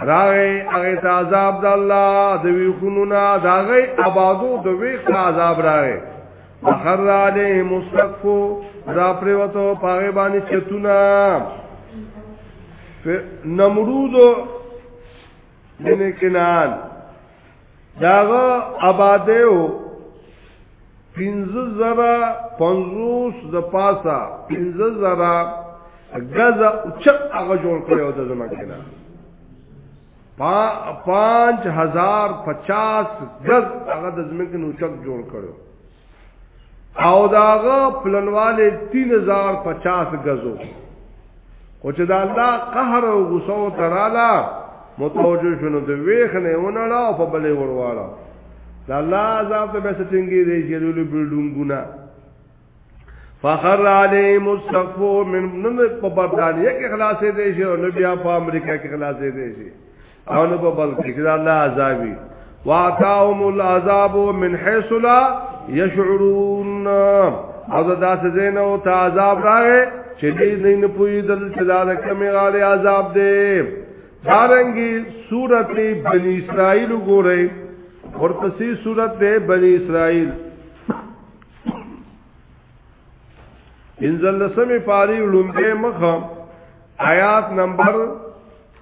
راغی هغه ته عذاب د الله د ویخونونا دا غي آبادو د ویخ عذاب راغی اخر را له مستقفو را پریوتو پاغه باندې چتونا نمرود بن کنان داغه آباده او پنځه زرا پنځوس د پاسا پنځه زرا غز چق هغه جوړ کړو د زما کې نه پا پانچ هزار پچاس غز هغه د زما کې نو چق جوړ کړو او داغه پلنواله 3050 غزو خو چې دا الله قهر او غصه او ترالا متوجه شونه د ویخ نه ونړه او په بلې ورواړه دا الله عذاب ته به ستنګي دی چې لولو بلډونګونه فخر عليهم الصفو من په برتانیې کې خلاصې دي شي او بیا په امریکا کې خلاصې دي شي او نه په بل کې دا الله عذابي واقعهم العذاب من حيث لا يشعرون او دا داسې زین او ته عذاب راغې چې دې نه نه پوي دل چې دا د کمې غالي عذاب دی دارنګي سورت بنی اسرائیل وګورئ ورپسې سورت ده بنی اسرائیل انزل لسمه پاری لومبه مخه آیات نمبر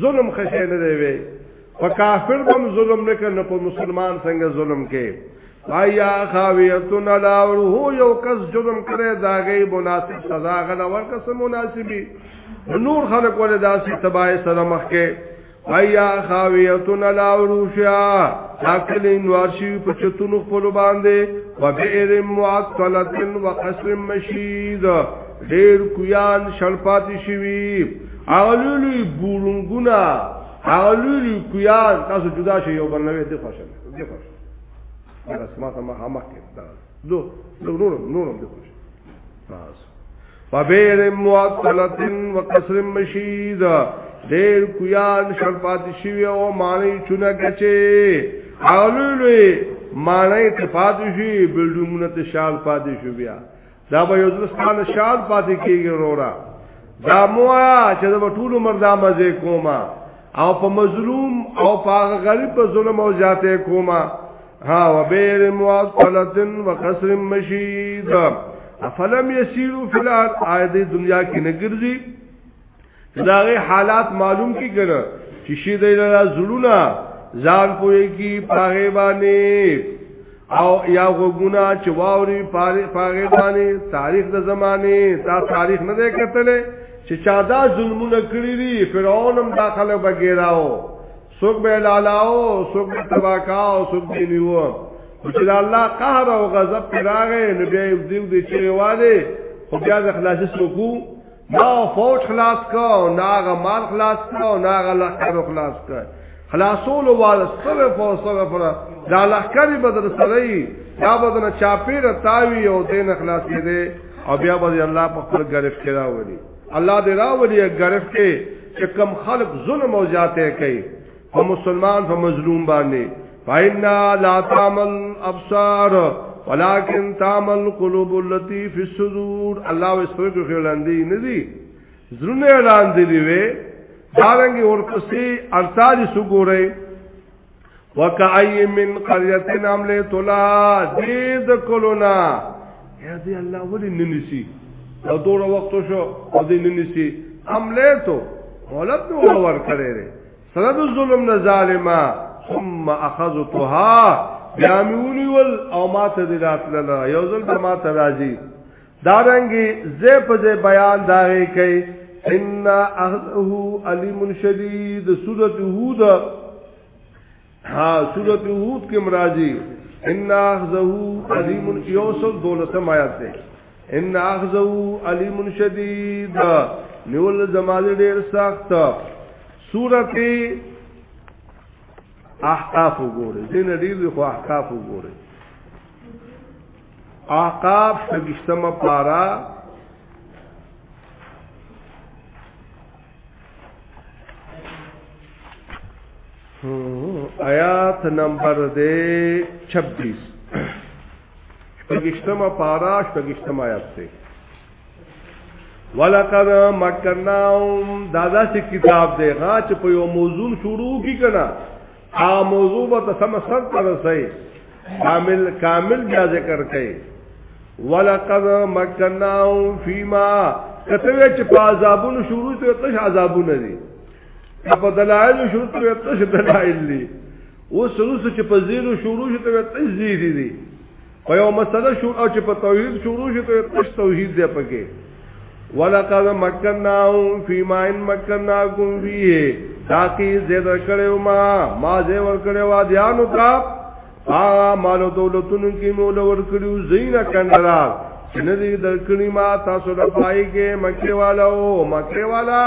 ظلم خشه نه دی وی په کافر بم ظلم نه کنه په مسلمان څنګه ظلم کې آیا خاویتن لاوره یو کس ظلم کړي دا غي مناسب سزا غلا ورکه سم مناسبي نور خلق ولې داسې تبای سره مخ کې آیا خاویتن لاوره شیا تاکل انوارشی په چتونو خپل باندې وبئر معطلتن وقصر مشید ډیر کویان شلپاتی شوی هغه لوی بورونګونه هغه لوی کویان تاسو جدا شئ یو بل نوې دی خوښه دی خوښه دا سمات ما همه کې دا دو نور نور دی خوښه تاسو فبیر معطلت و قصر مشید دیر کویان شرپات شوی او معنی چونه کچه اولوی معنی تفاد شوی بلډونګونه ته شال پاد شوی بیا دا به یو ځلستان شال پاتې کېږي رورا دا موا چې دا ټول عمر دا مزه کوما او په مظلوم او په غریب په ظلم او زیاته کوما ها وبیر مواصلتن وقصر مشید افلم یسیرو فی الارض آیه دنیا کې نه ګرځي داغه حالات معلوم کی کنه چې شي د لاله زړونه ځان پوي کی پاغه باندې او یا غوګونه چې واوري پاغه باندې تاریخ د زمانه تا تاریخ نه دی کتلې چې چا دا ظلمونه کړی دي فرعون هم داخله بګیراو سوک به لالاو سوک به تباکاو سوک به نیو چې الله قهر او غضب پراغه نبی دیو دې چې واده خو بیا د خلاصې سوکو نو فوج خلاص کو ناغه مال خلاص کو ناغه لخر خلاص کو خلاصول وال صرف او صرف لا لخر بدر سره دا بدن چاپیر تاوی او دین خلاص دې او بیا به الله په خپل غرف کې راوړي الله دې راوړي غرف کې چې کم خلق ظلم او زیاته کوي او مسلمان په مظلوم باندې فإنا لا تعمل ابصار ولكن تعمل قلوب التي في الصدور الله وسره کې وړاندې نه دي زرونه وړاندې دی وې دارنګي ورپسې ارتاج سګورې وکای من قريه نام له تولا دې د کولونا یا دې الله ولې ننسی او دوه وخت شو او دې ننسی عمله ته مولد نو ور کړې سره د ظلم نه ظالما ثم اخذتها بیا میونی ول او ما ته دی راتلل یو ځل به ما ته راځي دا رنګي زه په زه بیان داغه کوي ان اخذه علیم شدید سورۃ هود ها سورۃ هود کې مرাজি ان اخذه علیم یوسف دولتم آیات ده ان اخذو علیم شدید نیول زمال ډیر سخت سورت احقاف وګوره دین ډیر خو احقاف وګوره احقاف شګشتمه پارا آیات نمبر دے 26 شپږشتمه پارا شپږشتمه آیات ته ولقد مکناهم دا داسې کتاب دی غا چې په یو موضوع شروع کی کنا ا موضوع به سم سر پر سي کامل کامل بیا ذکر کړي ولقد مکناهم فيما کته چې په عذابونو شروع ته تش عذابونه دي په دلایل شروع ته تش دلایل دي اوس روسو چې په زیرو شروع شي ته تش زیری دي په یو مسله شو او چې په توحید شروع شي ته تش توحید دی پکې ولقد مکناو فی ما ان مکناکم فیه تاکي زید کړو ما ما زې ور کړو دیانو کا آ مالو دولتونو کې مول ور کړو زینا کندرا چې ندی درکړی ما تاسو د پای کې مکه والو مکه والا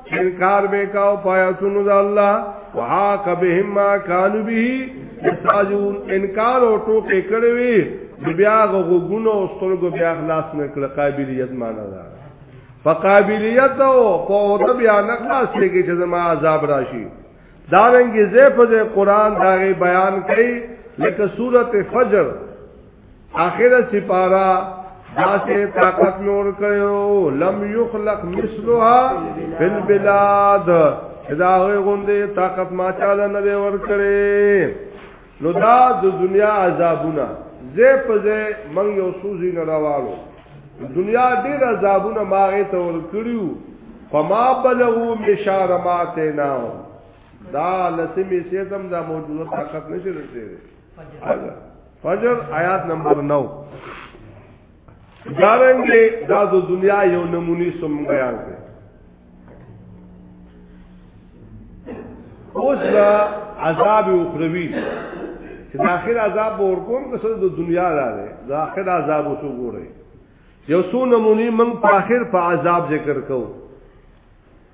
انکار به کاو پایتونو د الله وحاق بهم ما كانوا به یستاجون انکار او ټوکې کړې وي بیا غوګونو او سترګو بیا خلاص نه کړ قابلیت معنا ده فقابلیت او په اوده بیا نه خلاص کېږي چې زما عذاب راشي دارنګ زیفه د قران داغه بیان کوي لکه سورته فجر اخره سپارا داسې طاقت نور کړو لم یخلق مثلها فی البلاد دا غوندې طاقت ما چاله نه ور کړې نو دا د دنیا عذابونه زه په زه من یو سوزي نه راوالو دنیا ډیر عذابونه ماغه ته ور کړیو فما بلغو مشارماتنا دا لسمی سیتم دا موجوده طاقت نشي رسېږي فجر آیات نمبر 9 دارنګه دا د دنیا یو نمونی سم بیان کړ اوس دا عذاب اخروی چې د اخر عذاب ورکوم که څه د دنیا راځي د اخر عذاب وسو ګوري یو څو نمونی من په اخر په عذاب ذکر کوو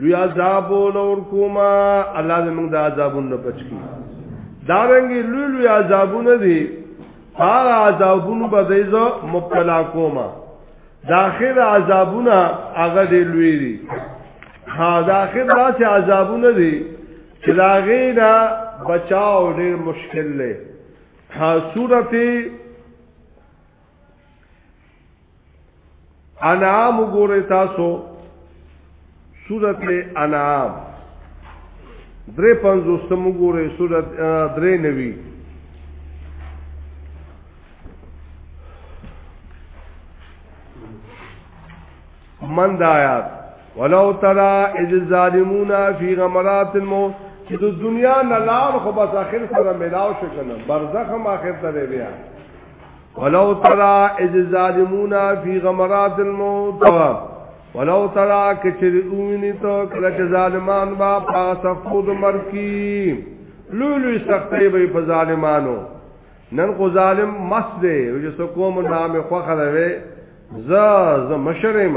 لوی عذاب لور کوما الله دې موږ د عذابونو بچ کی دا رنګي لوی لوی عذابونه دي هغه عذابونو به زه مبتلا کوما داخل عذابونه هغه دې لوی دي ها داخل داسې عذابونه دي چې لاغینا بچاو ډېر مشکل دی ها سورته انعام وګوره تاسو سورت انعام درې پنځوستم وګوره سورت درې نوي من دا آیات ولو ترى اذ الظالمون في غمرات الموت چې د دنیا نه لار خو بس اخر سره ملاو شو کنه برزخ هم اخر ته بیا ولو ترى اذ الظالمون في غمرات الموت ولو ترى کچر اوینی تو کلچ ظالمان با پاسفود مرکی لولو سختی بی پا ظالمانو نن خو ظالم مس دی وجه سو کوم نام خوخه ده زه زه مشرم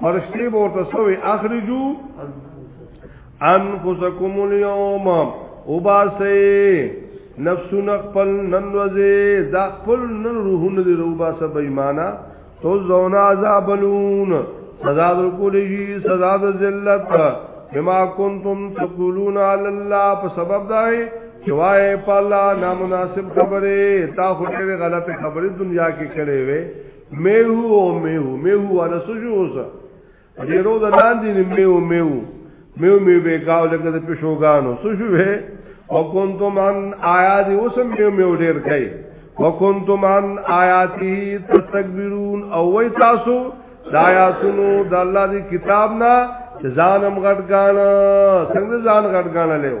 فرشتي به ورته سوې اخرجو انفسکم اليوم وباسي نفسنا خپل نن وزي دا خپل نن روحونه دی وباسه بې معنا تو زون عذاب لون سزا در کولی جی سزا در ذلت بما کنتم تقولون علی اللہ پا سبب دائی چوائے پا اللہ نامناسب خبری تا خود غلط خبری دنیا کی کرے وے میو او میو میو والا سجو اوسه دې رو د لاندې میو میو میو میو به گاو لکه د پښوګانو سجو وې او کنتم ان آیات اوسم میو میو ډیر کوي وکنتم ان آیاتی تستكبرون او وای تاسو د آیاتونو د الله دی کتاب نه ځانم غټ غاڼه څنګه ځان غټ غاڼه لیو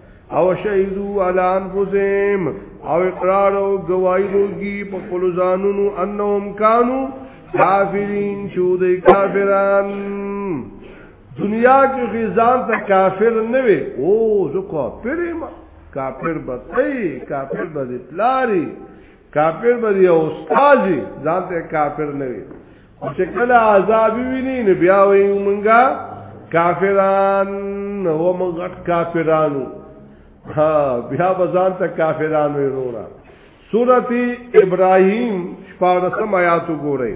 او شهیدو علی انفسهم او اقرار او گواہی وکي په خپل ځانونو انهم کانو کافرین چود کافران دنیا کې غزان ته کافر نه وي او زه کافر یم کافر بتای کافر بدپلاری کافر بدی او استاد ځان ته کافر نه وي چې کله عذاب ویني نو بیا وي مونږه کافران نو مونږه کافرانو ها بیا بزان ته کافرانو وروړه سورتی ابراهیم شپارسم آیات وګورئ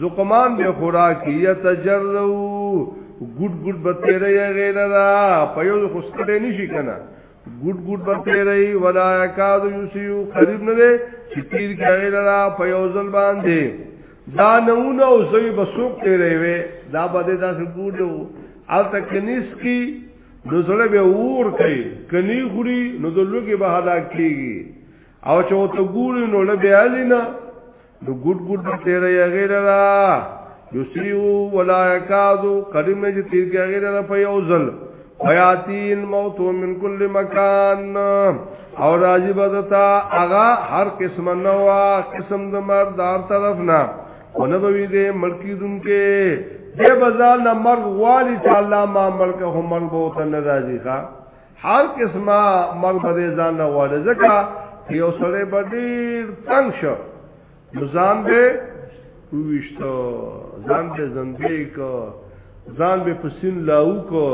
زقمان به خوراک یتجرو ګډ ګډ به تیرې غیر را په یو خوشکړې نشي کنه ګډ ګډ به تیرې ولا یکاد یسیو قریب نه دی چې تیر کې غیر را په یو ځل باندې دا نمونه او زوی به سوق تیرې وي دا به داسې ګډو الته کنيس کی نو زړه به اور کوي کني خوري نو د لوګي به هلاک کیږي او چې ته ګوري نو له بیا لینا نو ګډ ګډ د تیر یا غیر را یسیو ولا یکازو قریب نه چې تیر کې غیر را په یو ځل حیاتین موت من کل مکان او راجی بدتا اغا هر قسم نوا قسم د مر دار طرف نه ونبوی دې ملکی دن کې دې بازار نه مرغ والی چې الله ما ملک هم مرغ بوته ناراضی ښا هر قسمه مرګ به ځان نه غواړي ځکه یو سره به ډیر تنگ شو ځان به وښتو ځان به زندې کو ځان به پسین لاو کو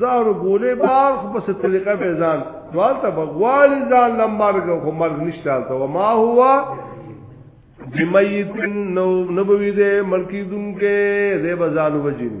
زارو ګولې بار خو په طریقه به ځان والته بغوال ځان لمرګ خو مرګ نشته تا ما هوا بمیت نو نبوی دے ملکی دن کے دے بزانو بجینی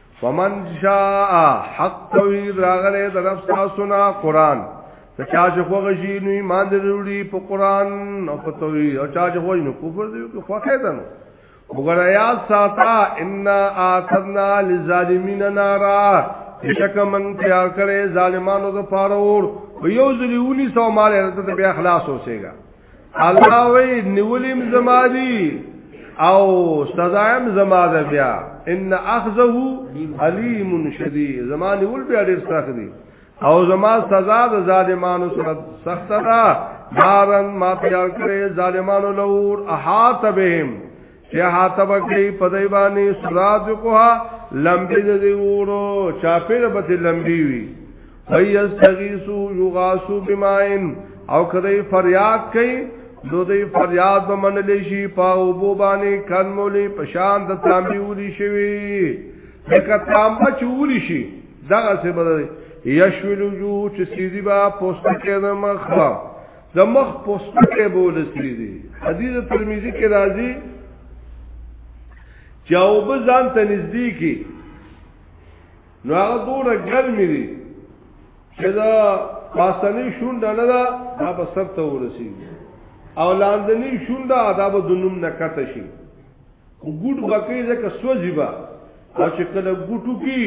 فمن شاء حق توحید راغله د رب تاسو نه قران ته چا چې خوغه شي نو ایمان دې وروړي په قران او په توحید او چا چې خوغه نو کفر دې په خوخه ده نو وګوره یا ساتا ان اعتدنا للظالمین نارا شک من تیار کړي ظالمانو د پاره اور یو ځلیونی سو مال رته بیا خلاص اوسېګا الله وی نیولیم زما دی او سزایم زما ده بیا ان اخذه علیم شدید زما نیول بیا ډیر سخت دی او زما سزا د ظالمانو سره سخت ده دارن ما پیار کړې ظالمانو لور احاط بهم چې هاته بګي په دای باندې سراج کوه لمبي د دی ورو چاپیر به لمبي وي فیستغیثو یغاسو بماین او کدی فریاد کوي نو دی فریاد به منلې شي پاو بو باندې کلمولې پشان د تامبي ولي شوی لکه تامبه چولی شي دغه څه بدل یشوی لجو چې سیدی با پوسټ کې د مخه د مخ پوسټه بول سری دي حدیث ترمذی کې راځي چې او به ځان ته نږدې کی نو هغه دوره ګرمې دي چې دا پاسنی شونډه نه ده دا به سر ته ورسیږي او لاندنی شونډه دا به دنوم نه کته شي خو ګوټ به کوي ځکه سوځي به او چې کله ګوټو کې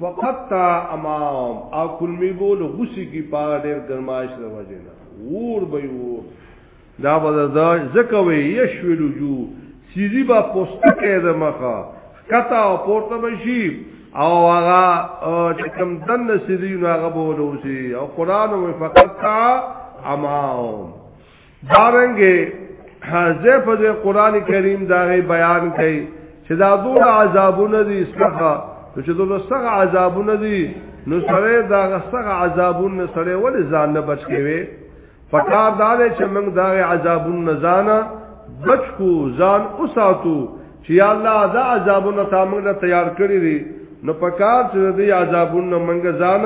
فقط تا امام او کلمی بول غوسی کی پا ډیر گرمایش د وجه نه ور به ور دا به دا زکه وی یشوی لجو سیزی با پوستکه د مخه کتا او پورته بشي او هغه چې کم دن سیزی نو هغه بولوسی او قران وی فقط تا امام دارنګه حزه په قرآن کریم دا غي بیان کړي چې دا دوه عذابونه دي څخه چې دوه څخه عذابونه دي نو سره دا څخه عذابونه سره ول ځان نه بچ کیوي پکار دا دی چې موږ دا عذابونه ځان بچ کو ځان اوساتو چې الله دا عذابونه تا موږ ته تیار کړی دي نو پکار چې دې عذابونه موږ ځان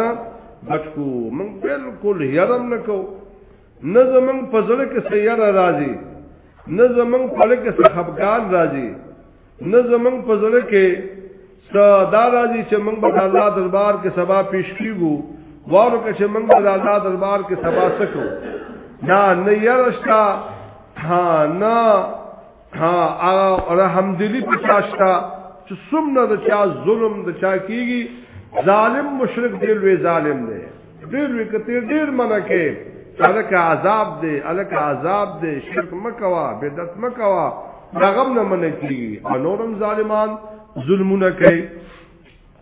بچ کو موږ بالکل هرم نکو نه زمنګ پزړه کې سیر راځي نه زمنګ پړه کې خفقان راځي نه زمنګ پزړه کې صدا راځي چې موږ به الله دربار کې سبا پیش کیږو وارو کې چې موږ به الله دربار کې سبا سکو نه نه یرشتا ها نه ها هغه رحمدلی پښاشتا چې سمنه د چا ظلم د چا کیږي ظالم مشرک دی لوی ظالم دی ډیر وی کته ډیر منه کې الک عذاب دی الک عذاب دی شرک مکوا بدعت مکوا دغم نه منه کیږي انورم ظالمان ظلمونه کوي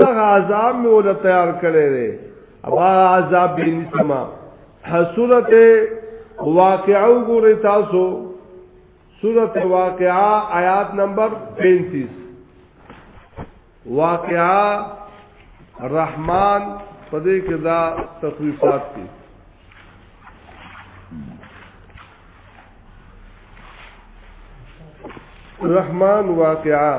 هغه عذاب مې ول تیار کړی دی ابا عذاب به نسما حسورت واقعو ګورې تاسو سورت واقعا آیات نمبر 35 واقعا رحمان پدې کې دا تخویفات دي رحمان واقعا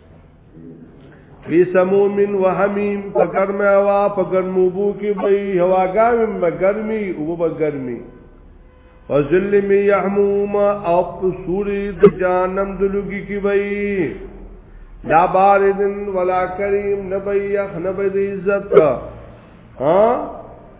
فی سموم و حمیم په ګرمه هوا په ګرمو بو کې به هواګاویم به ګرمي او به ګرمي وذل می یحموم او سوری د جانم د لوګي کې به لا باردن ولا کریم نبی یخ نبی عزت ها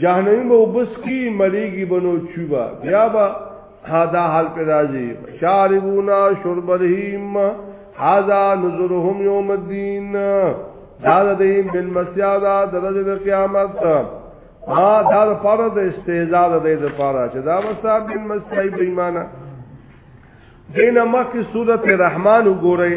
جهنمی به وبس کی مریږي بنو چوبا بیا به هدا حال پیدا شي شاربونا شرب الهیم هذا نذرهم یوم الدین دا د بن مسیادا د ورځې قیامت ما دا د فرض استهزاء د دې لپاره چې دا وستا بن مسیای بې ایمانه دینه مکه سورته رحمان وګورئ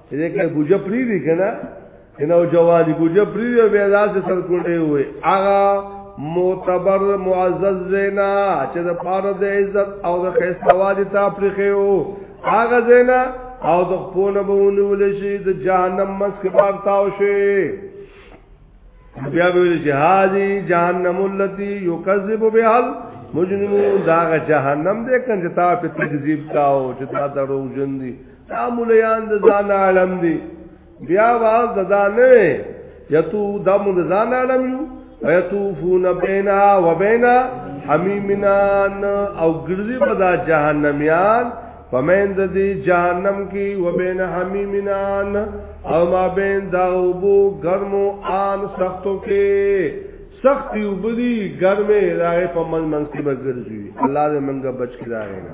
دې کې بوجه پری دی کنه کنه او جوانی بوجه پری دی بیا لاس سر کولې وې اغا معتبر معزز زینا چې د پاره د عزت او د خیستوالي ته پرخیو اغا زینا او د خپونه به ونول شي د جهنم مسک بار تاو شي بیا ویل چې هاذي جهنم التي يكذب بها مجرمون دا جهنم دې کنجتا په تکذیب کاو چې دا درو جن دي دا مولیان د ځان عالم دی بیا واز د ځان نه یتو دا مون د ځان عالم یو ويطوفون بينا وبينا حميمنان او ګرځي بدا جهنميان فمن د دې جهنم کې وبين حميمنان او ما بين دا وبو ګرمو آن سختو کې سخت یو بدی ګرمه راغه په من منصیبه ګرځي الله دې منګه بچ کړای نه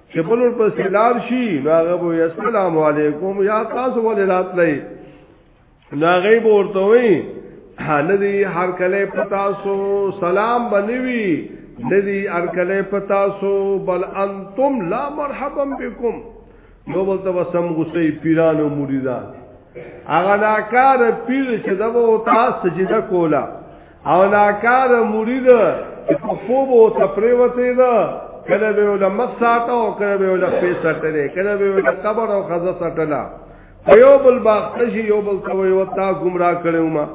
چې بلور په سلام شي ناغه بو السلام علیکم یا تاسو ولې راتلې ناغه بو ورته وي ندی هر کله پتا سو سلام بنوي ندی هر کله پتا سو بل انتم لا مرحبا بكم نو بلته وسم غسي پیران او مریدان هغه ناکار پیر چې دغه تاسو سجده کوله او ناکار مرید په خوب او تپریوته ده کله به ول مخ ساته او کله به ول پیسې ساتلې کله به ول قبر او خزه ساتلا یو بل باختش یو بل کوي وتا گمراه کړو ما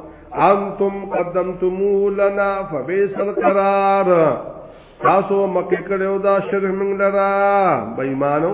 انتم قدمتمو لنا فبئس القرار تاسو مکه کړو دا شرم لرا بېمانو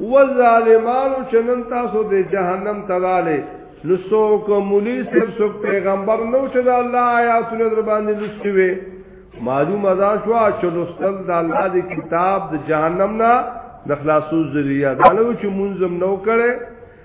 والظالمانو چې نن تاسو د جهنم تلاله نو څوک مولي صرف څوک پیغمبر نو چې د الله آیاتونه در باندې لوستي وي معلومه دا شو چې لوستل د الله د کتاب د جهنم نه د خلاصو ذریعہ دا نو چې منظم نو کړي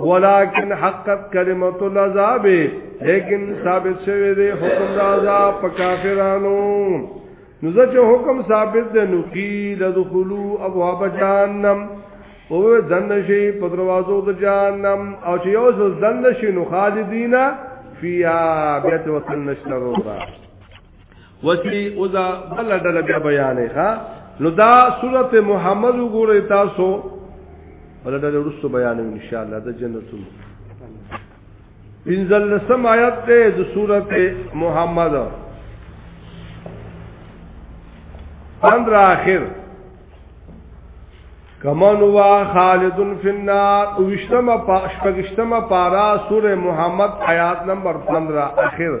ولكن حقت كلمه العذاب لیکن ثابت شوی دی حکم د عذاب په کافرانو نو ځکه حکم ثابت دی نو قیل دخلوا ابواب جهنم او دن شي په دروازو د جهنم او چې یو ځل دن شي نو خالدینا فیا بیت وطن نشته وروړه وسی او دا بل ډله بیا بیانې ښا نو دا سورته محمد وګورئ تاسو بل ډله ورسو بیانې ان شاء الله د جنتونو پنځل لسم آیات ته د سورته محمد 15 اخر کمن وا خالد فی النار او وشتمه پاشپګشتمه پارا سوره محمد آیات نمبر 15 اخر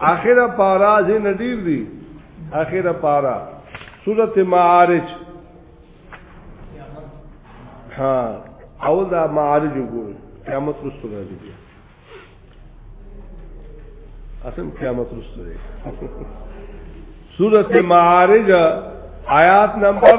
اخره پارا زه ندیر دی اخره پارا سورت معارج ها اول دا معارج وګورئ قیامت رسو راځي بیا اصل قیامت رسو دی سورت معارج آیات نمبر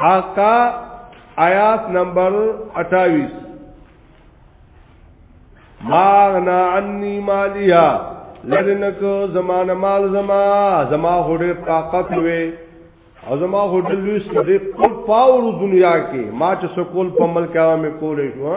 حقا آیات نمبر 28 ماغنا عنی مالیا لرنک زمان مال زما زما هډه طاقت وې او زما هډه لوی سره په پاور دنیا کې ما چې سکول په ملک عوامي کولې شو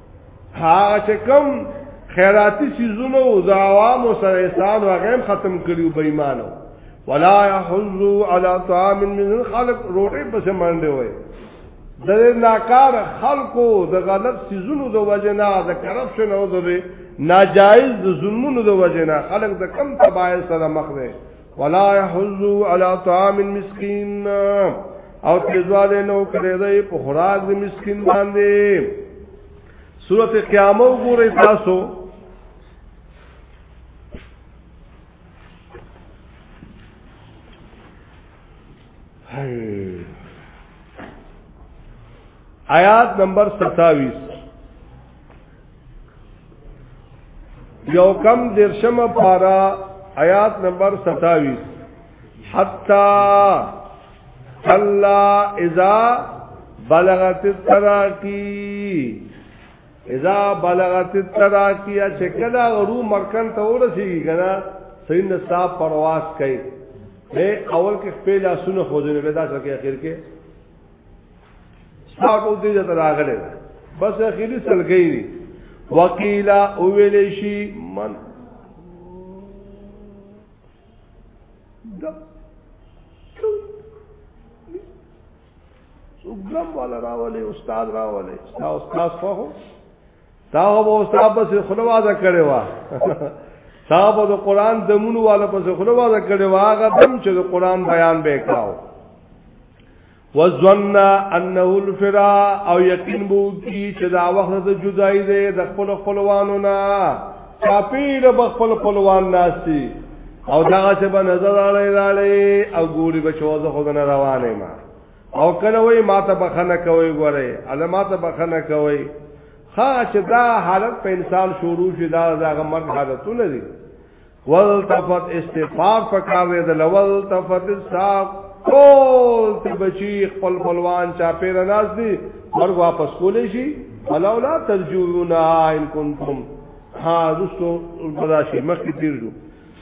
هغه چې کوم خیراتی سیزونه او د عوامو سره احسان او غیم ختم کړیو بې ایمانو ولا يحزو على طعام من خلق روټي پس منډه وای د ناکار خلقو د غلط سيزونو د وجنا د کرپشن او د ناجایز د ظلمونو د وجنا خلق د کم تباہ سره مخ دي ولا يحزو على طعام المسكين او تیزواله نو کړی دی په خوراک د مسكين باندې سورته قیامت وګورئ تاسو آیات نمبر 27 یو کم درشم پارا آیات نمبر 27 حتا کلا اذا بلغت التراقی اذا بلغت التراقی چې کله غرو مرکن ته ورسیږي کنه سین صاحب پرواز کوي به اول کې خپل اسونه خوځنه ودا چې اخر کې صاحب دې ته راغله بس اخیری سلګی دی وکیلا اویل شي من څوګرام والا راولې استاد راولې استاد خو تا هو استاد پس خلوازه کړي وا تا په د قران د مونږ والا پس خلوازه کړي وا هغه دم چې د قران بیان به کاو وظن انه الفرا او یقین بو کی چې دا وخت د جدای دی د خپل خپلوانو نه چاپیر به خپل خپلوان ناشتي او دا چې به نظر اړې راړې او ګوري بچو زه خو نه روانه ما او کله وای ما ته بخنه کوي ګوره الله ما ته بخنه کوي ها چې دا حالت په انسان شروع شي دا دغه مرګ حالتونه دي والتفت استغفار پکار دی د لول تفت صاحب ټول تی بچی خپل خپلوان چا پیر ناز دي مرګ واپس کولې شي ولولا ترجونا ان کنتم ها رسو بلا شي مخکې تیر جو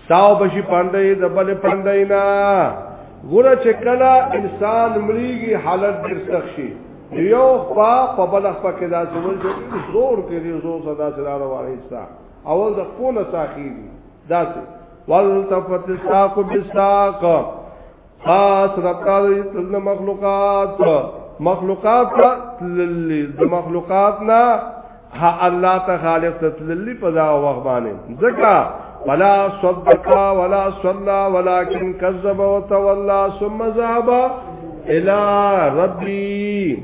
ساو بشي پاندای د بل پاندای نه ګوره چې کله انسان مړیږي حالت ډیر سخت شي یو خوا په بل خوا کې دا زول چې زور کې دی زور صدا سره روانه ایستا اول د خپل ساخي دي داسې والتفت الساق بالساق خاص رب تعالی تل مخلوقات مخلوقات تللی د مخلوقات نه ها الله ته خالق تللی په دا وخت باندې ځکه ولا صدق ولا صلى ولكن كذب وتولى ثم ذهب الى ربي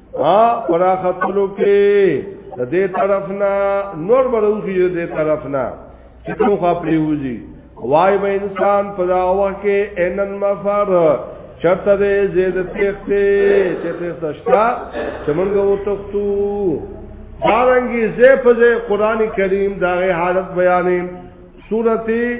ها ورا خطلو کې د دې طرف نه نور بروخي د دې طرف نه چې کوم خوا پریوزي وای به انسان په دا وخت کې انن مفر چرته دې زید تخته چې تخته شتا چې مونږ وو تختو دارنګي زه په قرآن کریم داغه حالت بیانې سورته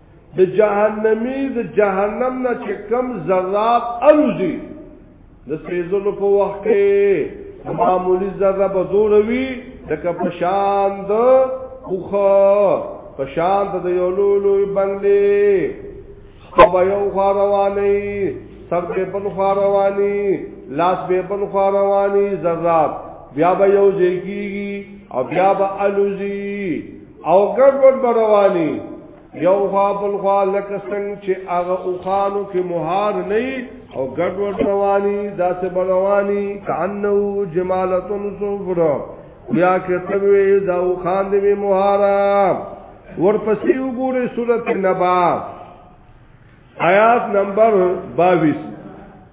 د جهنمی د جهنم نه چې کم ذرات الوزي د سیزلو په وخت کې معمولی ذره به زور وي لکه پشان د خوخه پشان د یو لوی بنگلې او به یو خوا رواني سر به بل خوا رواني لاس به بل خوا رواني ذرات بیا به یو ځای کیږي او بیا به الوزي او ګډوډ برواني یو خوا بل خوا لکه څنګه چې هغه اوخانو کې مهار نه او ګډوډ رواني داسې برواني کانو جمالتون صفر یا کې تبوي دا اوخان دې مهارا ورپسې وګوره سورته نبا آیات نمبر 22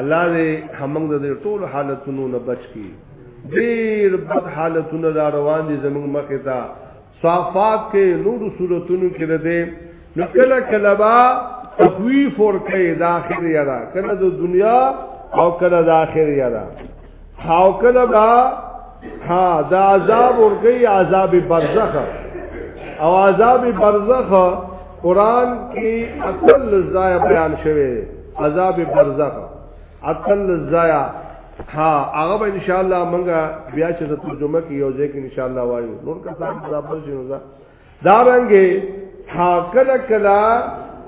الله دې همنګ د ټولو حالتونو نه بچ کی ډیر بد حالتونه دا روان دي زموږ مخه تا صافات کې نور صورتونو کې ده نو کله کله با تخویف ور کوي د اخر یرا کله د دنیا او کله د اخر یرا او کله با ها دا عذاب ورګي عذاب برزخ او عذاب برزخ قران کې اصل ځای بیان شوی عذاب برزخ اصل ځای ها هغه به ان شاء الله مونږ بیا چې ترجمه کې یو ځای کې ان شاء الله وایو نور کسان دا پر شنو دارنګه حاکل کلا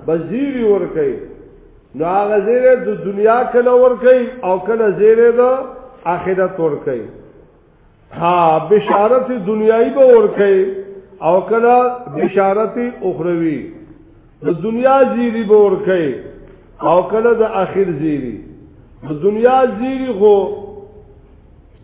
بزیری ور کوي نو هغه زیره د دنیا کلا ور کوي او کلا زیره د آخرت ور کوي ها بشارت دنیایی به ور کوي او کلا بشارت اخروی د دنیا زیری به ور کوي او کلا د آخر زیری د دنیا زیری خو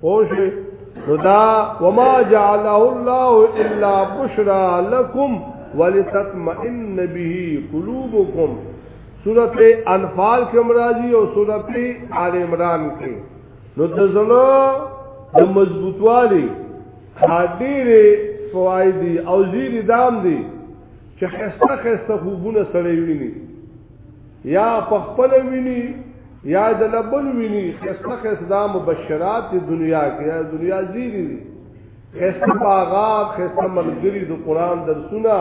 پوش نو دا وما جعله الله الا بشرا لكم ولتطمئن به قلوبكم سورت انفال کې مرাজি او سورت آل عمران کې نو د زړه د مضبوطوالي حاضرې فواید او زیر دام دي چې خسته خسته خوبونه سره ویني یا پخپل ویني یا د لبل ویني خسته خسته مبشرات د دنیا کې یا دنیا زیری دي خسته باغات خسته ملګری د قران درسونه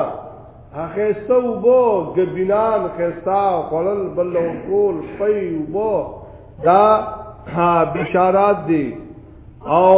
خسته وبو ګبینان خسته خړل بل او کول پي وبو دا بشارات دي او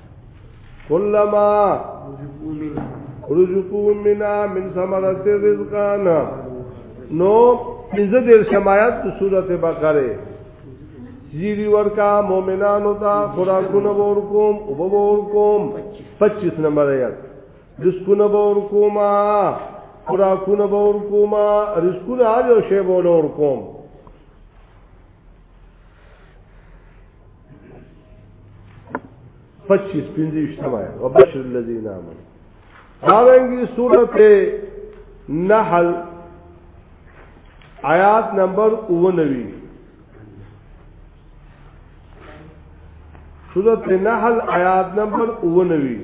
کلما رزقو منا من ثمرت رزقان نو پنځه دیر شمایات د سورته بقره زیری ورکا مومنانو ته خوراکونه ورکوم او به ورکوم 25 نمبر یاد رزقونه به ورکوم خوراکونه به ورکوم رزقونه هر یو شی به ورکوم پچیس پنجی اجتماع و بشر اللذین آمن دارنگی صورت نحل آیات نمبر اونوی صورت نحل آیات نمبر اونوی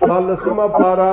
سالسمہ پارا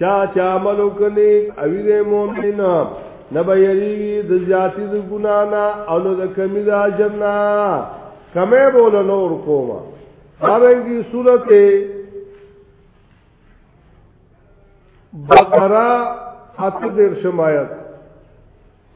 چا چا عمل وکړي او دې مؤمن نه به یریږي د زیاتی د ګنا نه او نه د کمی د اجر نه کمه بول نور کوما دارنګي سورته بقره اته دیر شمایت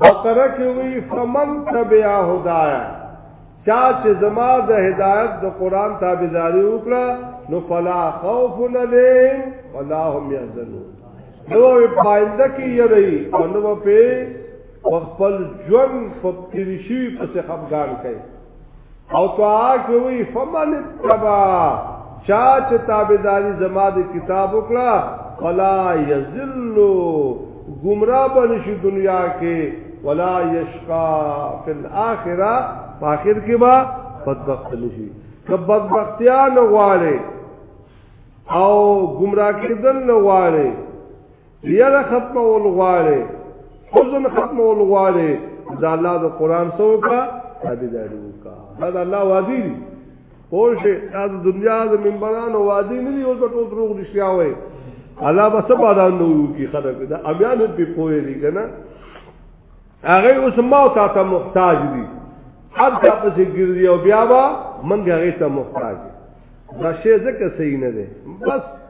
بقره کې وی فمن تبع هدايا چا چې زما د هدایت د قران تابعداري وکړه نو فلا خوف عليهم ولا هم يحزنون نو په پاینده کې یې رہی او نو په خپل ژوند په تیرشي په خپګان کوي او طه کې وی فمن تبا چا چې تابعداري زما د کتاب وکړه فلا یذل گمراه بنشي دنیا کې ولا یشقا فی الاخره په اخر کې با بدبخت نشي که بدبختیا نه غواړي او گمراه کېدل نه غواړي یره ختم ول غواړي حزن ختم ول غواړي دا الله د قران سوکا تابعداري وکا دا الله وادي دي پوشه دا دنیا د منبرانو وادي نه دی اوس په ټول دروغ رښتیا وای الله بس بادان نو کی خلک دا امیان په پوهه دي کنه هغه اوس ما او تا ته محتاج دي هر چا پسې ګرځي او بیا با منګه هغه ته محتاج دا شی ځکه صحیح نه دی بس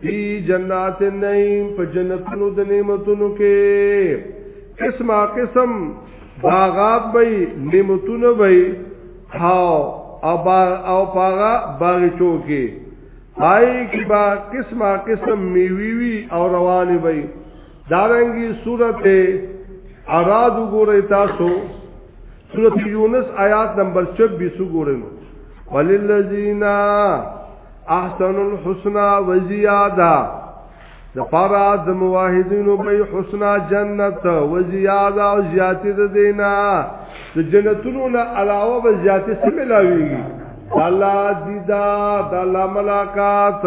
فی جنات النعیم په جنتونو د نعمتونو کې قسمه قسم باغات به نعمتونه به هاو او باغ او پاغا باغچو کې پای کې با قسمه قسم میوي وی او رواني وي دارنګي سورته اراد وګورئ تاسو سورته یونس آیات نمبر 26 وګورئ وللذینا احسن الحسنا وزیاده د پارا د مواحدینو به حسنا جنت و زیاده او زیاتی د دینا د جنتونو نه علاوه به زیاتی څه ملاویږي الله دیدار د الله ملاقات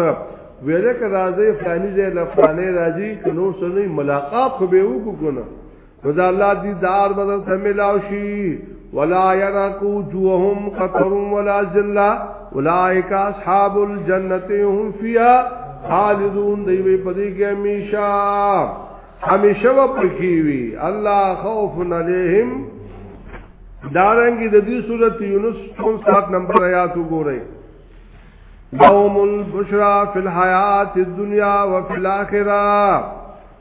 ویره که راځي فلانی ځای لفلانی راځي که نور سره ملاقات خو به وکړو نو دا الله دی دار بدل تملاو شي ولا يرقو جوهم قطر ولا ذلة اولئك اصحاب الجنة هم فيها خالدون دی وی پدې کې همیشه همیشه و پکې وی الله خوف علیهم دارنګي د دې صورت یونس 7 نمبر آیات وګورئ لهم البشرى في الحياة الدنيا وفي الآخرة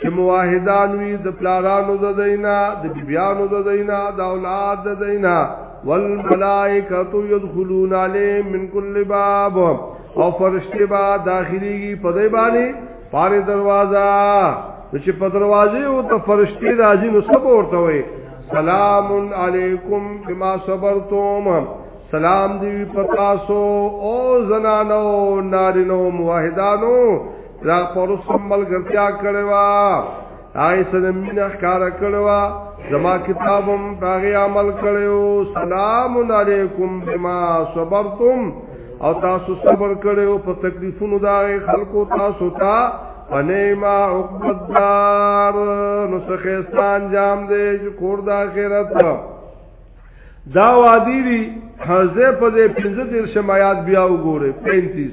چې مواحدان وي د پلارانو د دینا د بیبیانو د دینا د اولاد د دینا والملائکۃ یدخلون علیهم من کل باب او فرشتي با داخليږي په دې باندې پاره دروازه چې په دروازه او ته فرشتي راځي نو سب ورته وي سلام علیکم بما صبرتم سلام دی پتاسو او زنانو نارینو مواحدانو دا پورو سمبل ګرتیا کړي وا آی سره مين احکار کړي وا زما کتابم باغی عمل کړو سلام علیکم بما صبرتم او تاسو صبر کړو په تکلیفونو دا خلکو تاسو ته تا فنیما عقبت دار نو سخیستان جام دے جو کور دا خیرت دا وادی دی حضر پا دے پنزت ارشم آیات بیاو گو رے پینتیس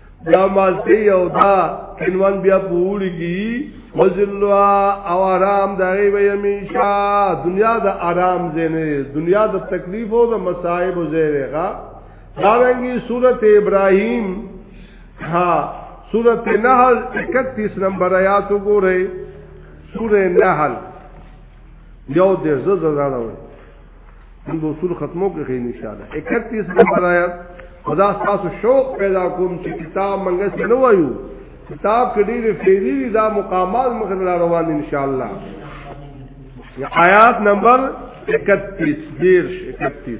دا مالته یو دا کنوان بیا پوړیږي وزلوا او آرام دغه وي همیشه دنیا د آرام زینه دنیا د تکلیف او د مصائب زیرهغه دا رنګي سورته ابراهیم ها سورته نحل 31 نمبر آیات وګورئ سورته نحل یو د زړه زړه من به اصول ختمو کې خیر ان شاء الله 31 نمبر آیات خدا تاسو شوق پیدا کوم چې کتاب منګه څه نه وایو کتاب کې ډېر فعلی دا مقامات مخ نه روان ان شاء الله آیات نمبر 31 31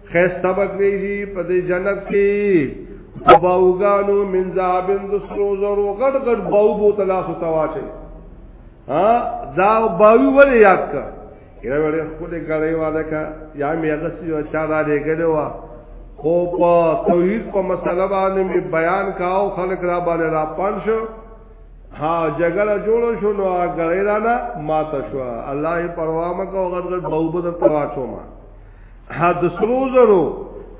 خیسته بکری جی پا دی جنت کی باوگانو من زابن دسرو زرو غد غد باو بو تلاسو تواچه دا باوی ولی یاد که یره وړي خپل غړې واده کا یا مې هغه سی چا دا دې ګلوا خو په توحید په مسله باندې می بیان کاو خلک را باندې را پان شو ها جګړه جوړ شو نو غړې را نه ماته شو الله یې پروا مکو غړ غړ بوبد توا شو ما حد سرو زرو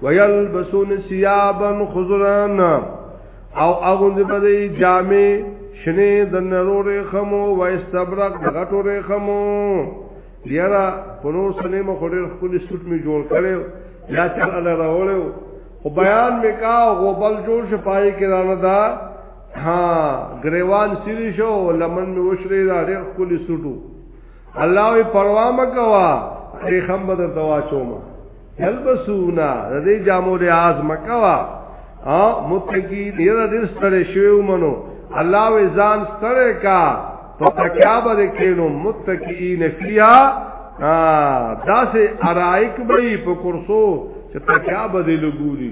ويلبسون ثيابا خضران او اغوند بدی جامع شنه د نرو رخمو و استبرق د غټو رخمو یرا پنو سنې مخ ډېر خپل سټ می جوړ کړو یا تر الله راوړو خو بیان میکا غوبل جوړ شپای کې رانه دا ها گریوان سری شو لمن می وشری دا ډیر خپل سټو الله وی پروا مکوا ریخم بدر دوا چوما یلبسونا ردی جامو ریاض مکوا متقی دیر دیر ستر شویو منو الله وی ځان ستر کا پتکیا بده کینو متقین فیها داسې ارائک بئی په کرسو چې تکیا بده لګولی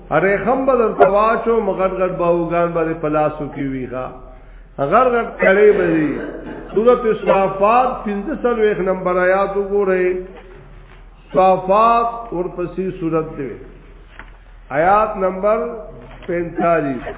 اره خم بدل تواچو مغد غد باوغان باندې پلاسو کی ویغا غر غد کړي بری سورۃ الصافات 55 نمبر آیات وګورئ صافات ورپسې سورۃ دی آیات نمبر 45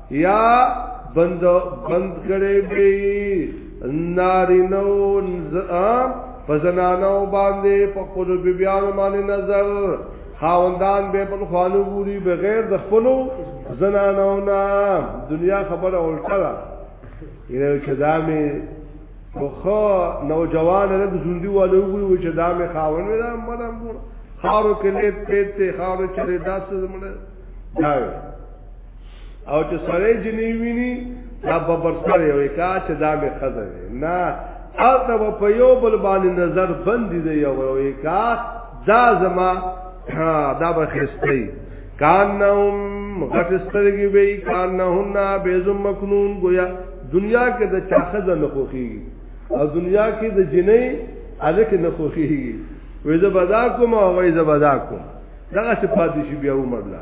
یا بند بند کړي به نارینو نزام فزنانو باندې په خپل بیبيانو باندې نظر خاوندان به په خوانو ګوري بغیر د خپل زنانو نه دنیا خبره الټه ده یره چې دا می خو نوجوان له ژوندۍ والو ګوري چې دا می خاوند نه مدام ګور خارو کې لیت پیته خارو چې داسې زمونه دا او چې سره جنې ویني دا په برسر یو کا چې دا به خزر نه او ته په یو بل باندې نظر بندي دی یو وی کا دا زما دا به خستی کانهم غټ سترګي وی کانهن بیز مکنون گویا دنیا کې د چاخزه نه خوخي او دنیا کې د جنې الک نه خوخي وې زبدا کوم او وې زبدا کوم دغه څه پاتې شي بیا عمر لا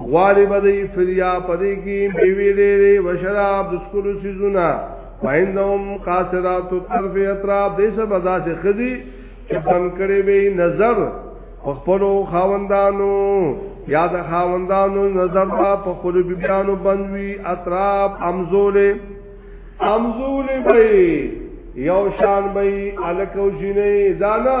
غواړي به دی فریا پدې کې بیوی ډېرې وشراب د سکولو سيزونه پایندوم قاصرات طرف اطراف دې سبا داسې خدي چې بن کړي به نظر خپل خاوندانو یا د خاوندانو نظر په خپل بیانو بندوي اطراف امزوله امزوله به یو شان به الکو جنې دانا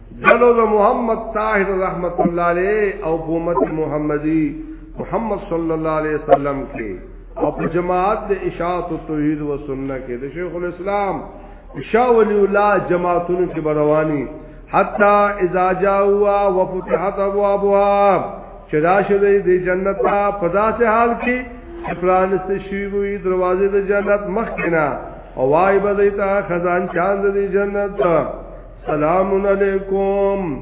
دلو د محمد طاهر رحمت الله علیه او امت محمدی محمد صلی الله علیه وسلم کې او په جماعت د اشاعت او توحید و سنت کې د شیخ الاسلام شاه ولی الله جماعتونو کې برواني حتا اذا جاءوا وفتحت ابوابها چدا شوی د جنت په پداسه حال کې افران است شوی وي دروازې د جنت مخ کنا او وای بدایتا خزان چاند د جنت سلام علیکم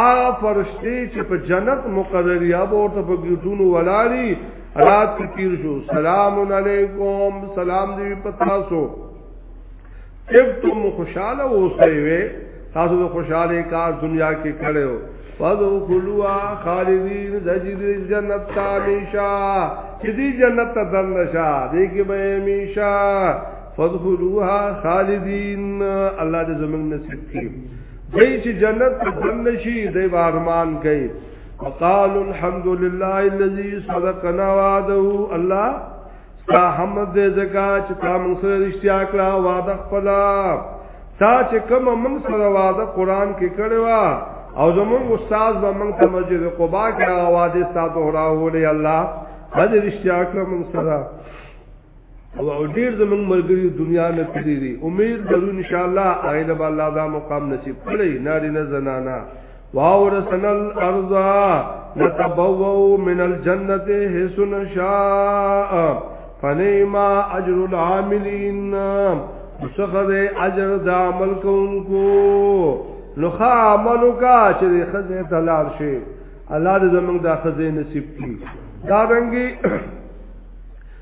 آ فرشتي چې په جنت مقرر یا ورته په ګټونو ولاري رات کې تیر شو سلام علیکم سلام دې په تاسو اب تم خوشاله اوسئ وې تاسو د خوشاله کار دنیا کې کړو فذو خلوا خالدین زجد جنت تامیشا چې دې جنت ته دنشا دې کې به همیشا فذخلوها خالدین الله دې زموږ نصیب کړي دای چې جنت ته دن شي د ارمان کوي وقال الحمد لله الذي صدقنا وعده الله تا حمد دې زکا چې تا موږ سره رښتیا کړه وعده خپل تا چې کوم موږ سره وعده قران کې کړو او زموږ استاد به موږ ته مسجد قباء کې وعده ستاسو راوړي الله دې رښتیا کړه موږ سره او ډیر زمونږ ملګری دنیا نه تللی دی امید لرو ان شاء الله آینده به الله دا مقام نصیب کړي ناری نه زنانا واورثنا الارض نتبوأ من الجنه حيث نشاء فنيما اجر العاملين څخه اجر د عمل کوونکو نو خا عملو کا چې خزه تلار شي الله دې زمونږ د خزه نصیب کړي دا رنګي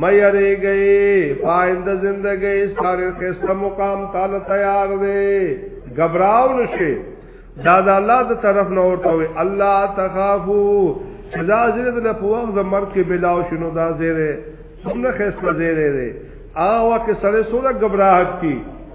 مېری گئی پایند زندګۍ ساري خسته مقام تعالی تیار دی غبراو نشي دا د الله د طرف نه ورته وي الله تخافو چې دا زیره د په وخت د مرګ کې بلاو شنو دا زیره څومره خسته زیره دی هغه وخت سره سره غبراهټ کی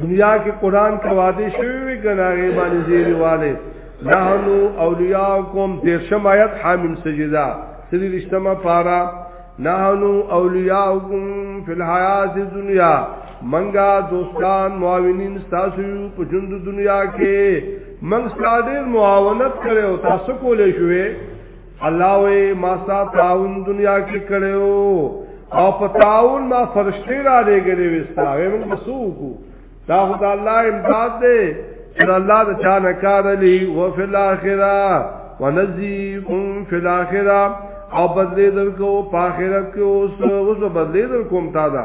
دنیا کې قران ته وعده شوی وی ګناغه باندې زیری والے نحنو اولیاءکم دیرشم آیت حامیم سجدہ سری رشتمہ پارا نحنو اولیاءکم فی الحیات دنیا منگا دوستان معاونین ستاسو په ژوند دنیا کې منګ ستاسو معاونت کړو تاسو کولې شوې الله وی ما ستا تعاون دنیا کې کړو او په تعاون ما فرشتي را لګلې وستا موږ مسوکو دا خدای الله امداد دی چې الله د چا نه کار لې او فی الاخره ونزيكم فی الاخره او بدلې درکو په آخرت کې اوس اوس بدلې درکوم تا دا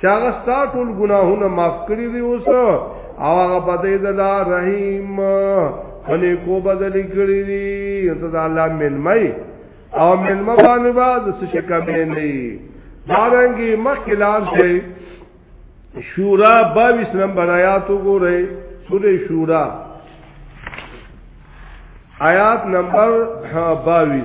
چې هغه ستا ټول ګناهونه معاف کړی دی اوس او هغه بدې د الله رحیم باندې کو بدل کړی دی ته د الله منمای او منمه باندې با د څه شي کم نه دارنګي مخکلار شي شورا 22 نمبر آیات وګورئ سورې شورا آیات نمبر 22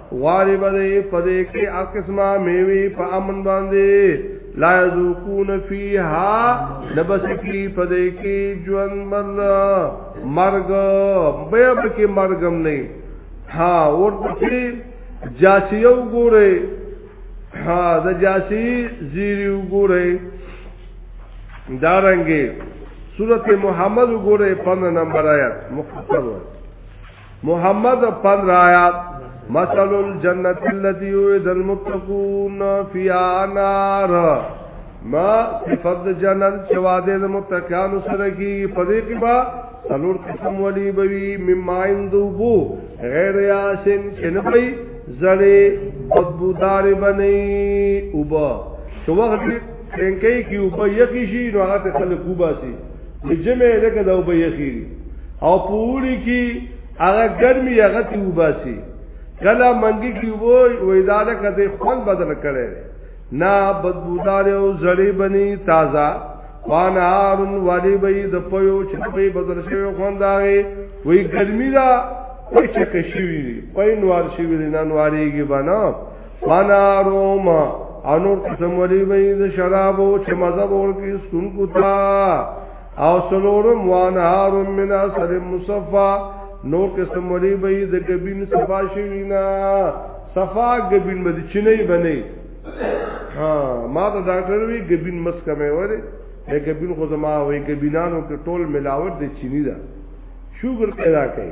واری بده پدې کې اقسمه میوي په امن باندې لا یذوقون فیها نبسکی پدې کې ژوند مل مرګ به به کې مرګم نه ها ورته جاسیو ګوره ها د جاسی زیریو ګوره دارنګي سورته محمد ګوره 15 نمبر آیات مختصر وایي محمد 15 آیات مثل الجنت التي يوعد المتقون فيها نار ما صفت جنت چې وعده د متقینو سره کی په دې کې با سلور قسم ولی بوي مماین دوبو غیر یاسن چنبی زړې بدبودار بنې اوبا شو وخت ټینکې کې اوبا یکی شي نو هغه ته خلک وباسي جمعه لکه دا وبې یخیری او پوری کی هغه ګرمي هغه تی وباسي کله منګي کی وای و اداره کته خپل بدل کړي نا بدبودار او زړی بنی تازه وانارن والی بی د پيو چې په بدل شوی خونداغي وی ګرمي دا پچ کشوی پاین وار شوی نه نواریږي بنا فناروم انور قسم وری وی د شرابو چې مذهب ورکی سن کو تا او سلورم وانهار من اثر مصفا نور قسم وری وی د ګبین صفا شوینا صفا ګبین باندې چنه بنی ها ما ته ډاکټر وی ګبین مس کمه وره د ګبین خو زما وی ګبینانو کې ټول ملاوت د چینی دا شوګر پیدا کوي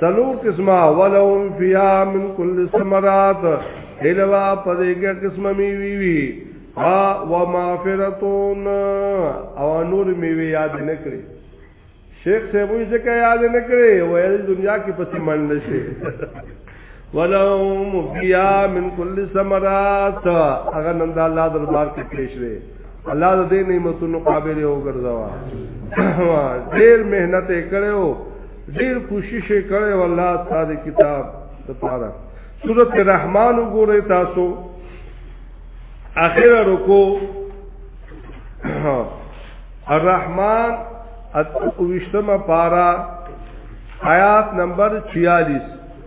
سلور قسمه ولهم فیا من کل ثمرات هلوا پدېګه قسمه میوي وی ها و مغفرتون او نور میوي یاد نه کړی شیخ صاحب یې ځکه یاد نه کړی ویل دنیا کې پسې منل شي ولهم فيها من كل ثمرات هغه نن د الله دربار کې پیش لري الله د دې نعمتونو قابل یو ګرځوا ډېر مهنت یې کړو ډېر کوشش یې کړو الله تعالی کتاب لپاره سورته رحمان وګورئ تاسو اخره رکو الرحمن اتوشتم پارا آیات نمبر 46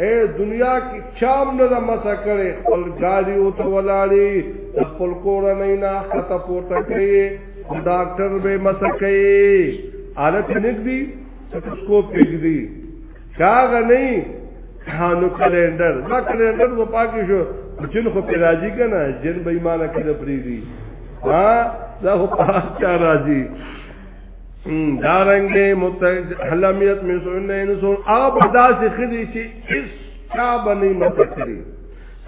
اے دنیا کې چام نه د مسا کړي خپل ګاډي او ته ولاړي خپل کور نه نه خطا پورته کړي ډاکټر به مسا کوي حالت نګدي سټوسکوپ پیګدي کاغه نه هانو کلندر ما کلندر و پاکی شو جن خو پی راضی کنا جن بې ایمانه کړه پری دي ها دا خو پاک چا راضی دارنګه متحلمیت می سن نه نسون هغه بدا چې خدي چې اس چا بني متکري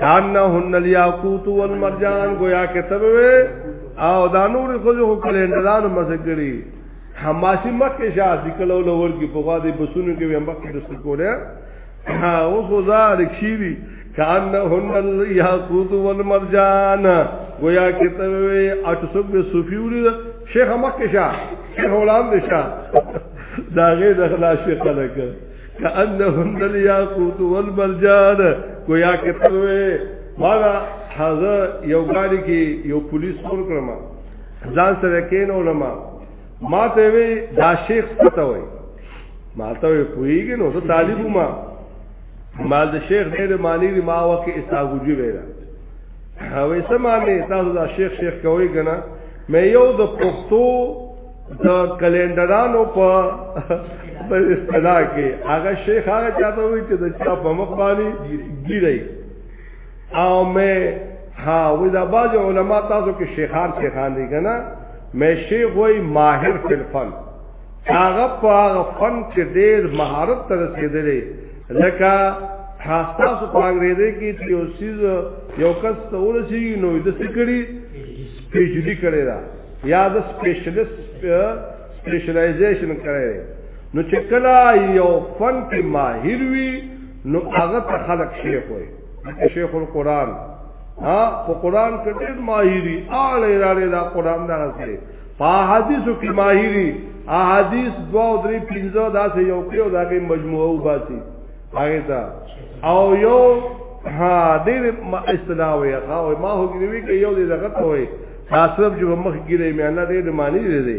کانه هن الیاقوت والمرجان گویا کتب او دا نور خو جو کلندران مسکري حماسي مکه شاه ذکر لو لور کی په غاده بسونو کې هم مکه د سکوله او خدا رکشیری کانهن الیاقوت والمرجان گویا کې ته وي اټسوب به صوفي ولید شیخ مکه شاه شیخ غلام دې شاه دا غي د خلاص شیخ خلک کانهن الیاقوت والمرجان گویا کې ته وي مالا حاضر یو ګاډي کې یو پولیس ور کړم ځان سره کین علماء ما ته وی دا شیخ څه وای ما ته وی پویږي نو زه طالب ما مال د شیخ ډېر معنی دی ما وکه استاګوجي ویرا هوې سمانه تاسو دا شیخ شیخ کوي کنه مې یو د پښتو د کلندرانو په په اصطلاح کې هغه شیخ هغه چاته وی چې د چا په مخ باندې ګیری او مې ها وې دا باز علما تاسو کې شیخان شیخان دي کنه مې شیخ وې ماهر فلفل هغه په هغه فن کې ډېر مهارت تر رسیدلې لکه تاسو په انګريزي کې چې یو سیز یو کس ته ورسي نو د سکړي پیچلي کړي دا یا د سپیشلیست سپیشلایزیشن کړي نو چې کله یو فن کې ماهر وي نو هغه ته خلق شیخ وي شیخ القرآن ها په قرآن کې ډېر ماهری اړه اړه دا قرآن دا راځي په حدیثو کې ماهری احادیث دوا او درې پنځه داسې یو کې او دغه مجموعه وباسي هغه دا او یو ها ډېر اصطلاح وي او ما هو کې وی کې یو دې دغه ته وي تاسو چې مخ ګیره مې نه دې معنی دې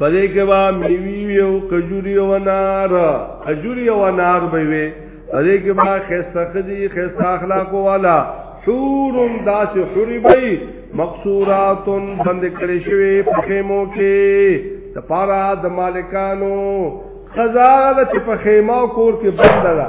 پدې کې با میوي او کجوري او انار کجوري او انار به وي پدې کې با خسته خدي خسته اخلاق والا حور داس حربي مقصورات بند کړي شوی په خیمو کې د پارا د مالکانو خزاله چې په خیمه کور کې بند ده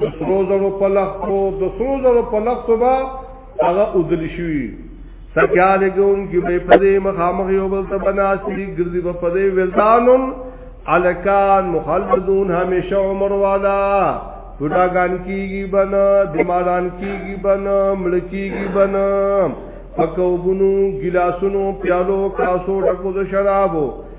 د سرو زرو په لختو د سرو زرو په لختو با هغه اودل شي سکیاله ګون کې به په دې مخامخ یو بل ته بناسي ګرځي په دې ولدانون الکان مخلدون همیشه عمر والا بډاګان کیږي بن بیماران کیږي بن مړ کیږي بن پکوبونو ګلاسونو پیالو کاسو ډکو د شرابو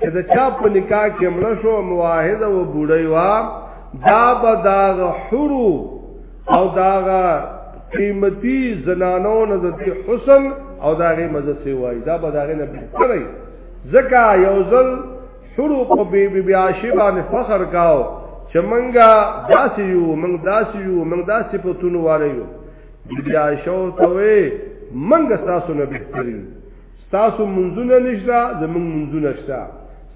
چې د چا په نکاح کې مړ شو مواهده و بوډۍ وا دا به داغ حرو او داغ قیمتي زنانو نه د حسن او داغه مزه سی وای دا به داغه نه بهتري زکا یوزل حرو په بی بی بی عاشی باندې فخر کاو چې منګه داسې یو منګ داسې یو منګ داسې په تونو واره یو بی بی عاشو ته وې منګه تاسو نه بهتري ستاسو منځونه نشته زمونږ منځونه شته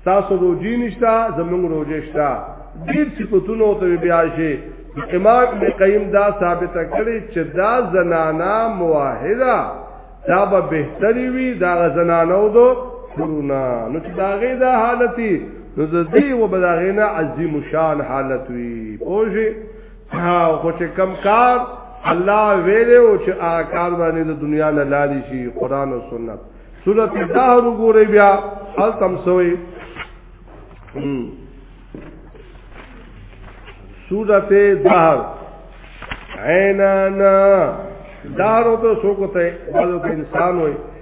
ستاسو روجی نشته زمونږ روجه شته ډیر صفاتونه او ته بیا شي امام ابن قیم دا ثابت کړي چې دا زنانا موحده دا به بهتري وي دا زنانو دو کرونا نو چې دا غي دا حالتي نو د دې و بداغینا عظیم شان حالت وي پوجي ها خو چې کم کار الله ویلې او چې هغه کار باندې د دنیا نه لالي شي قران او سنت سورۃ الدهر وګورئ بیا حال تم سوې سورۃ الدهر عینانا دارو ته سوکته بلو انسان وي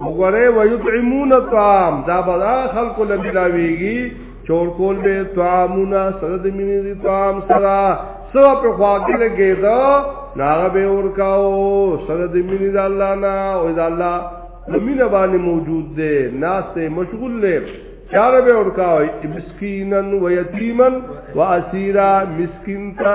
وګوره ويطعمون الطعام دا بدا خلق لملاويږي چور کول به طعامنا سره د مینې دي طعام سره سره په خواږه لګي دا ناغه به ورکاو سره د مینې د الله نه او د الله مینه باندې موجود دی ناس ته مشغول دی چاره به ورکاو مسکینن و یتیمن و اسیرا مسکین تا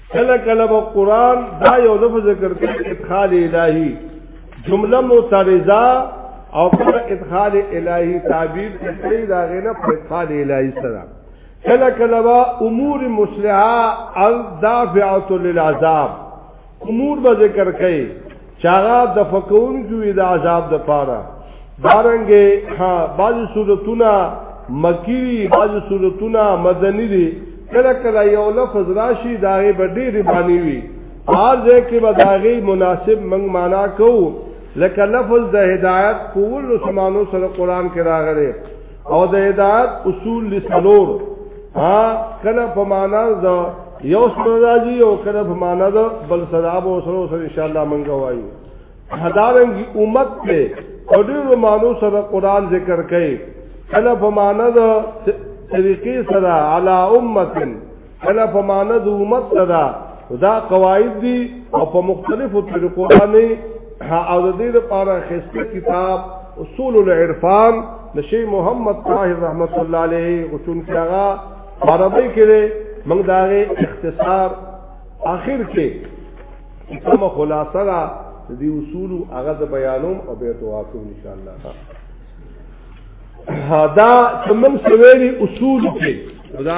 کله کله به قران دا یو لفظ ذکر کوي ادخال الهی جمله معترضه او پر ادخال الهی تعبیر کوي دا غنه پر ادخال الهی سره کله کله با امور مصلحه الدافعه للعذاب امور به ذکر کوي چاغه د فکون کوي د عذاب د پاره دارنګه ها بعض صورتونه مکی بعض صورتونه مدنی دي کله کله یو لفظ راشي داغه بډې ربانی وي هر ځای کې به داغه مناسب منګ معنا کو لکه لفظ د هدایت کول سمانو سره قران کې راغلي او د هدایت اصول لسلور ها کله په معنا د یو سره راځي او کله په معنا ده بل سره به سره سره ان شاء الله منګه وایو هدارنګي امت ته او ډیر مانو سره قران ذکر کوي کله په معنا ده طریقې سره علا امتن کله په معنا ده امت سره دا قواعد دي او په مختلفو طریقو باندې او د دې لپاره خسته کتاب اصول العرفان نشي محمد طاهر رحمت الله عليه غشون کیغا عربی کې ده موږ دا اختصار اخر کې کوم خلاصه را دي اصول هغه د بیانوم او به تواصل ان شاء الله دا څنګه سویری اصول کې دا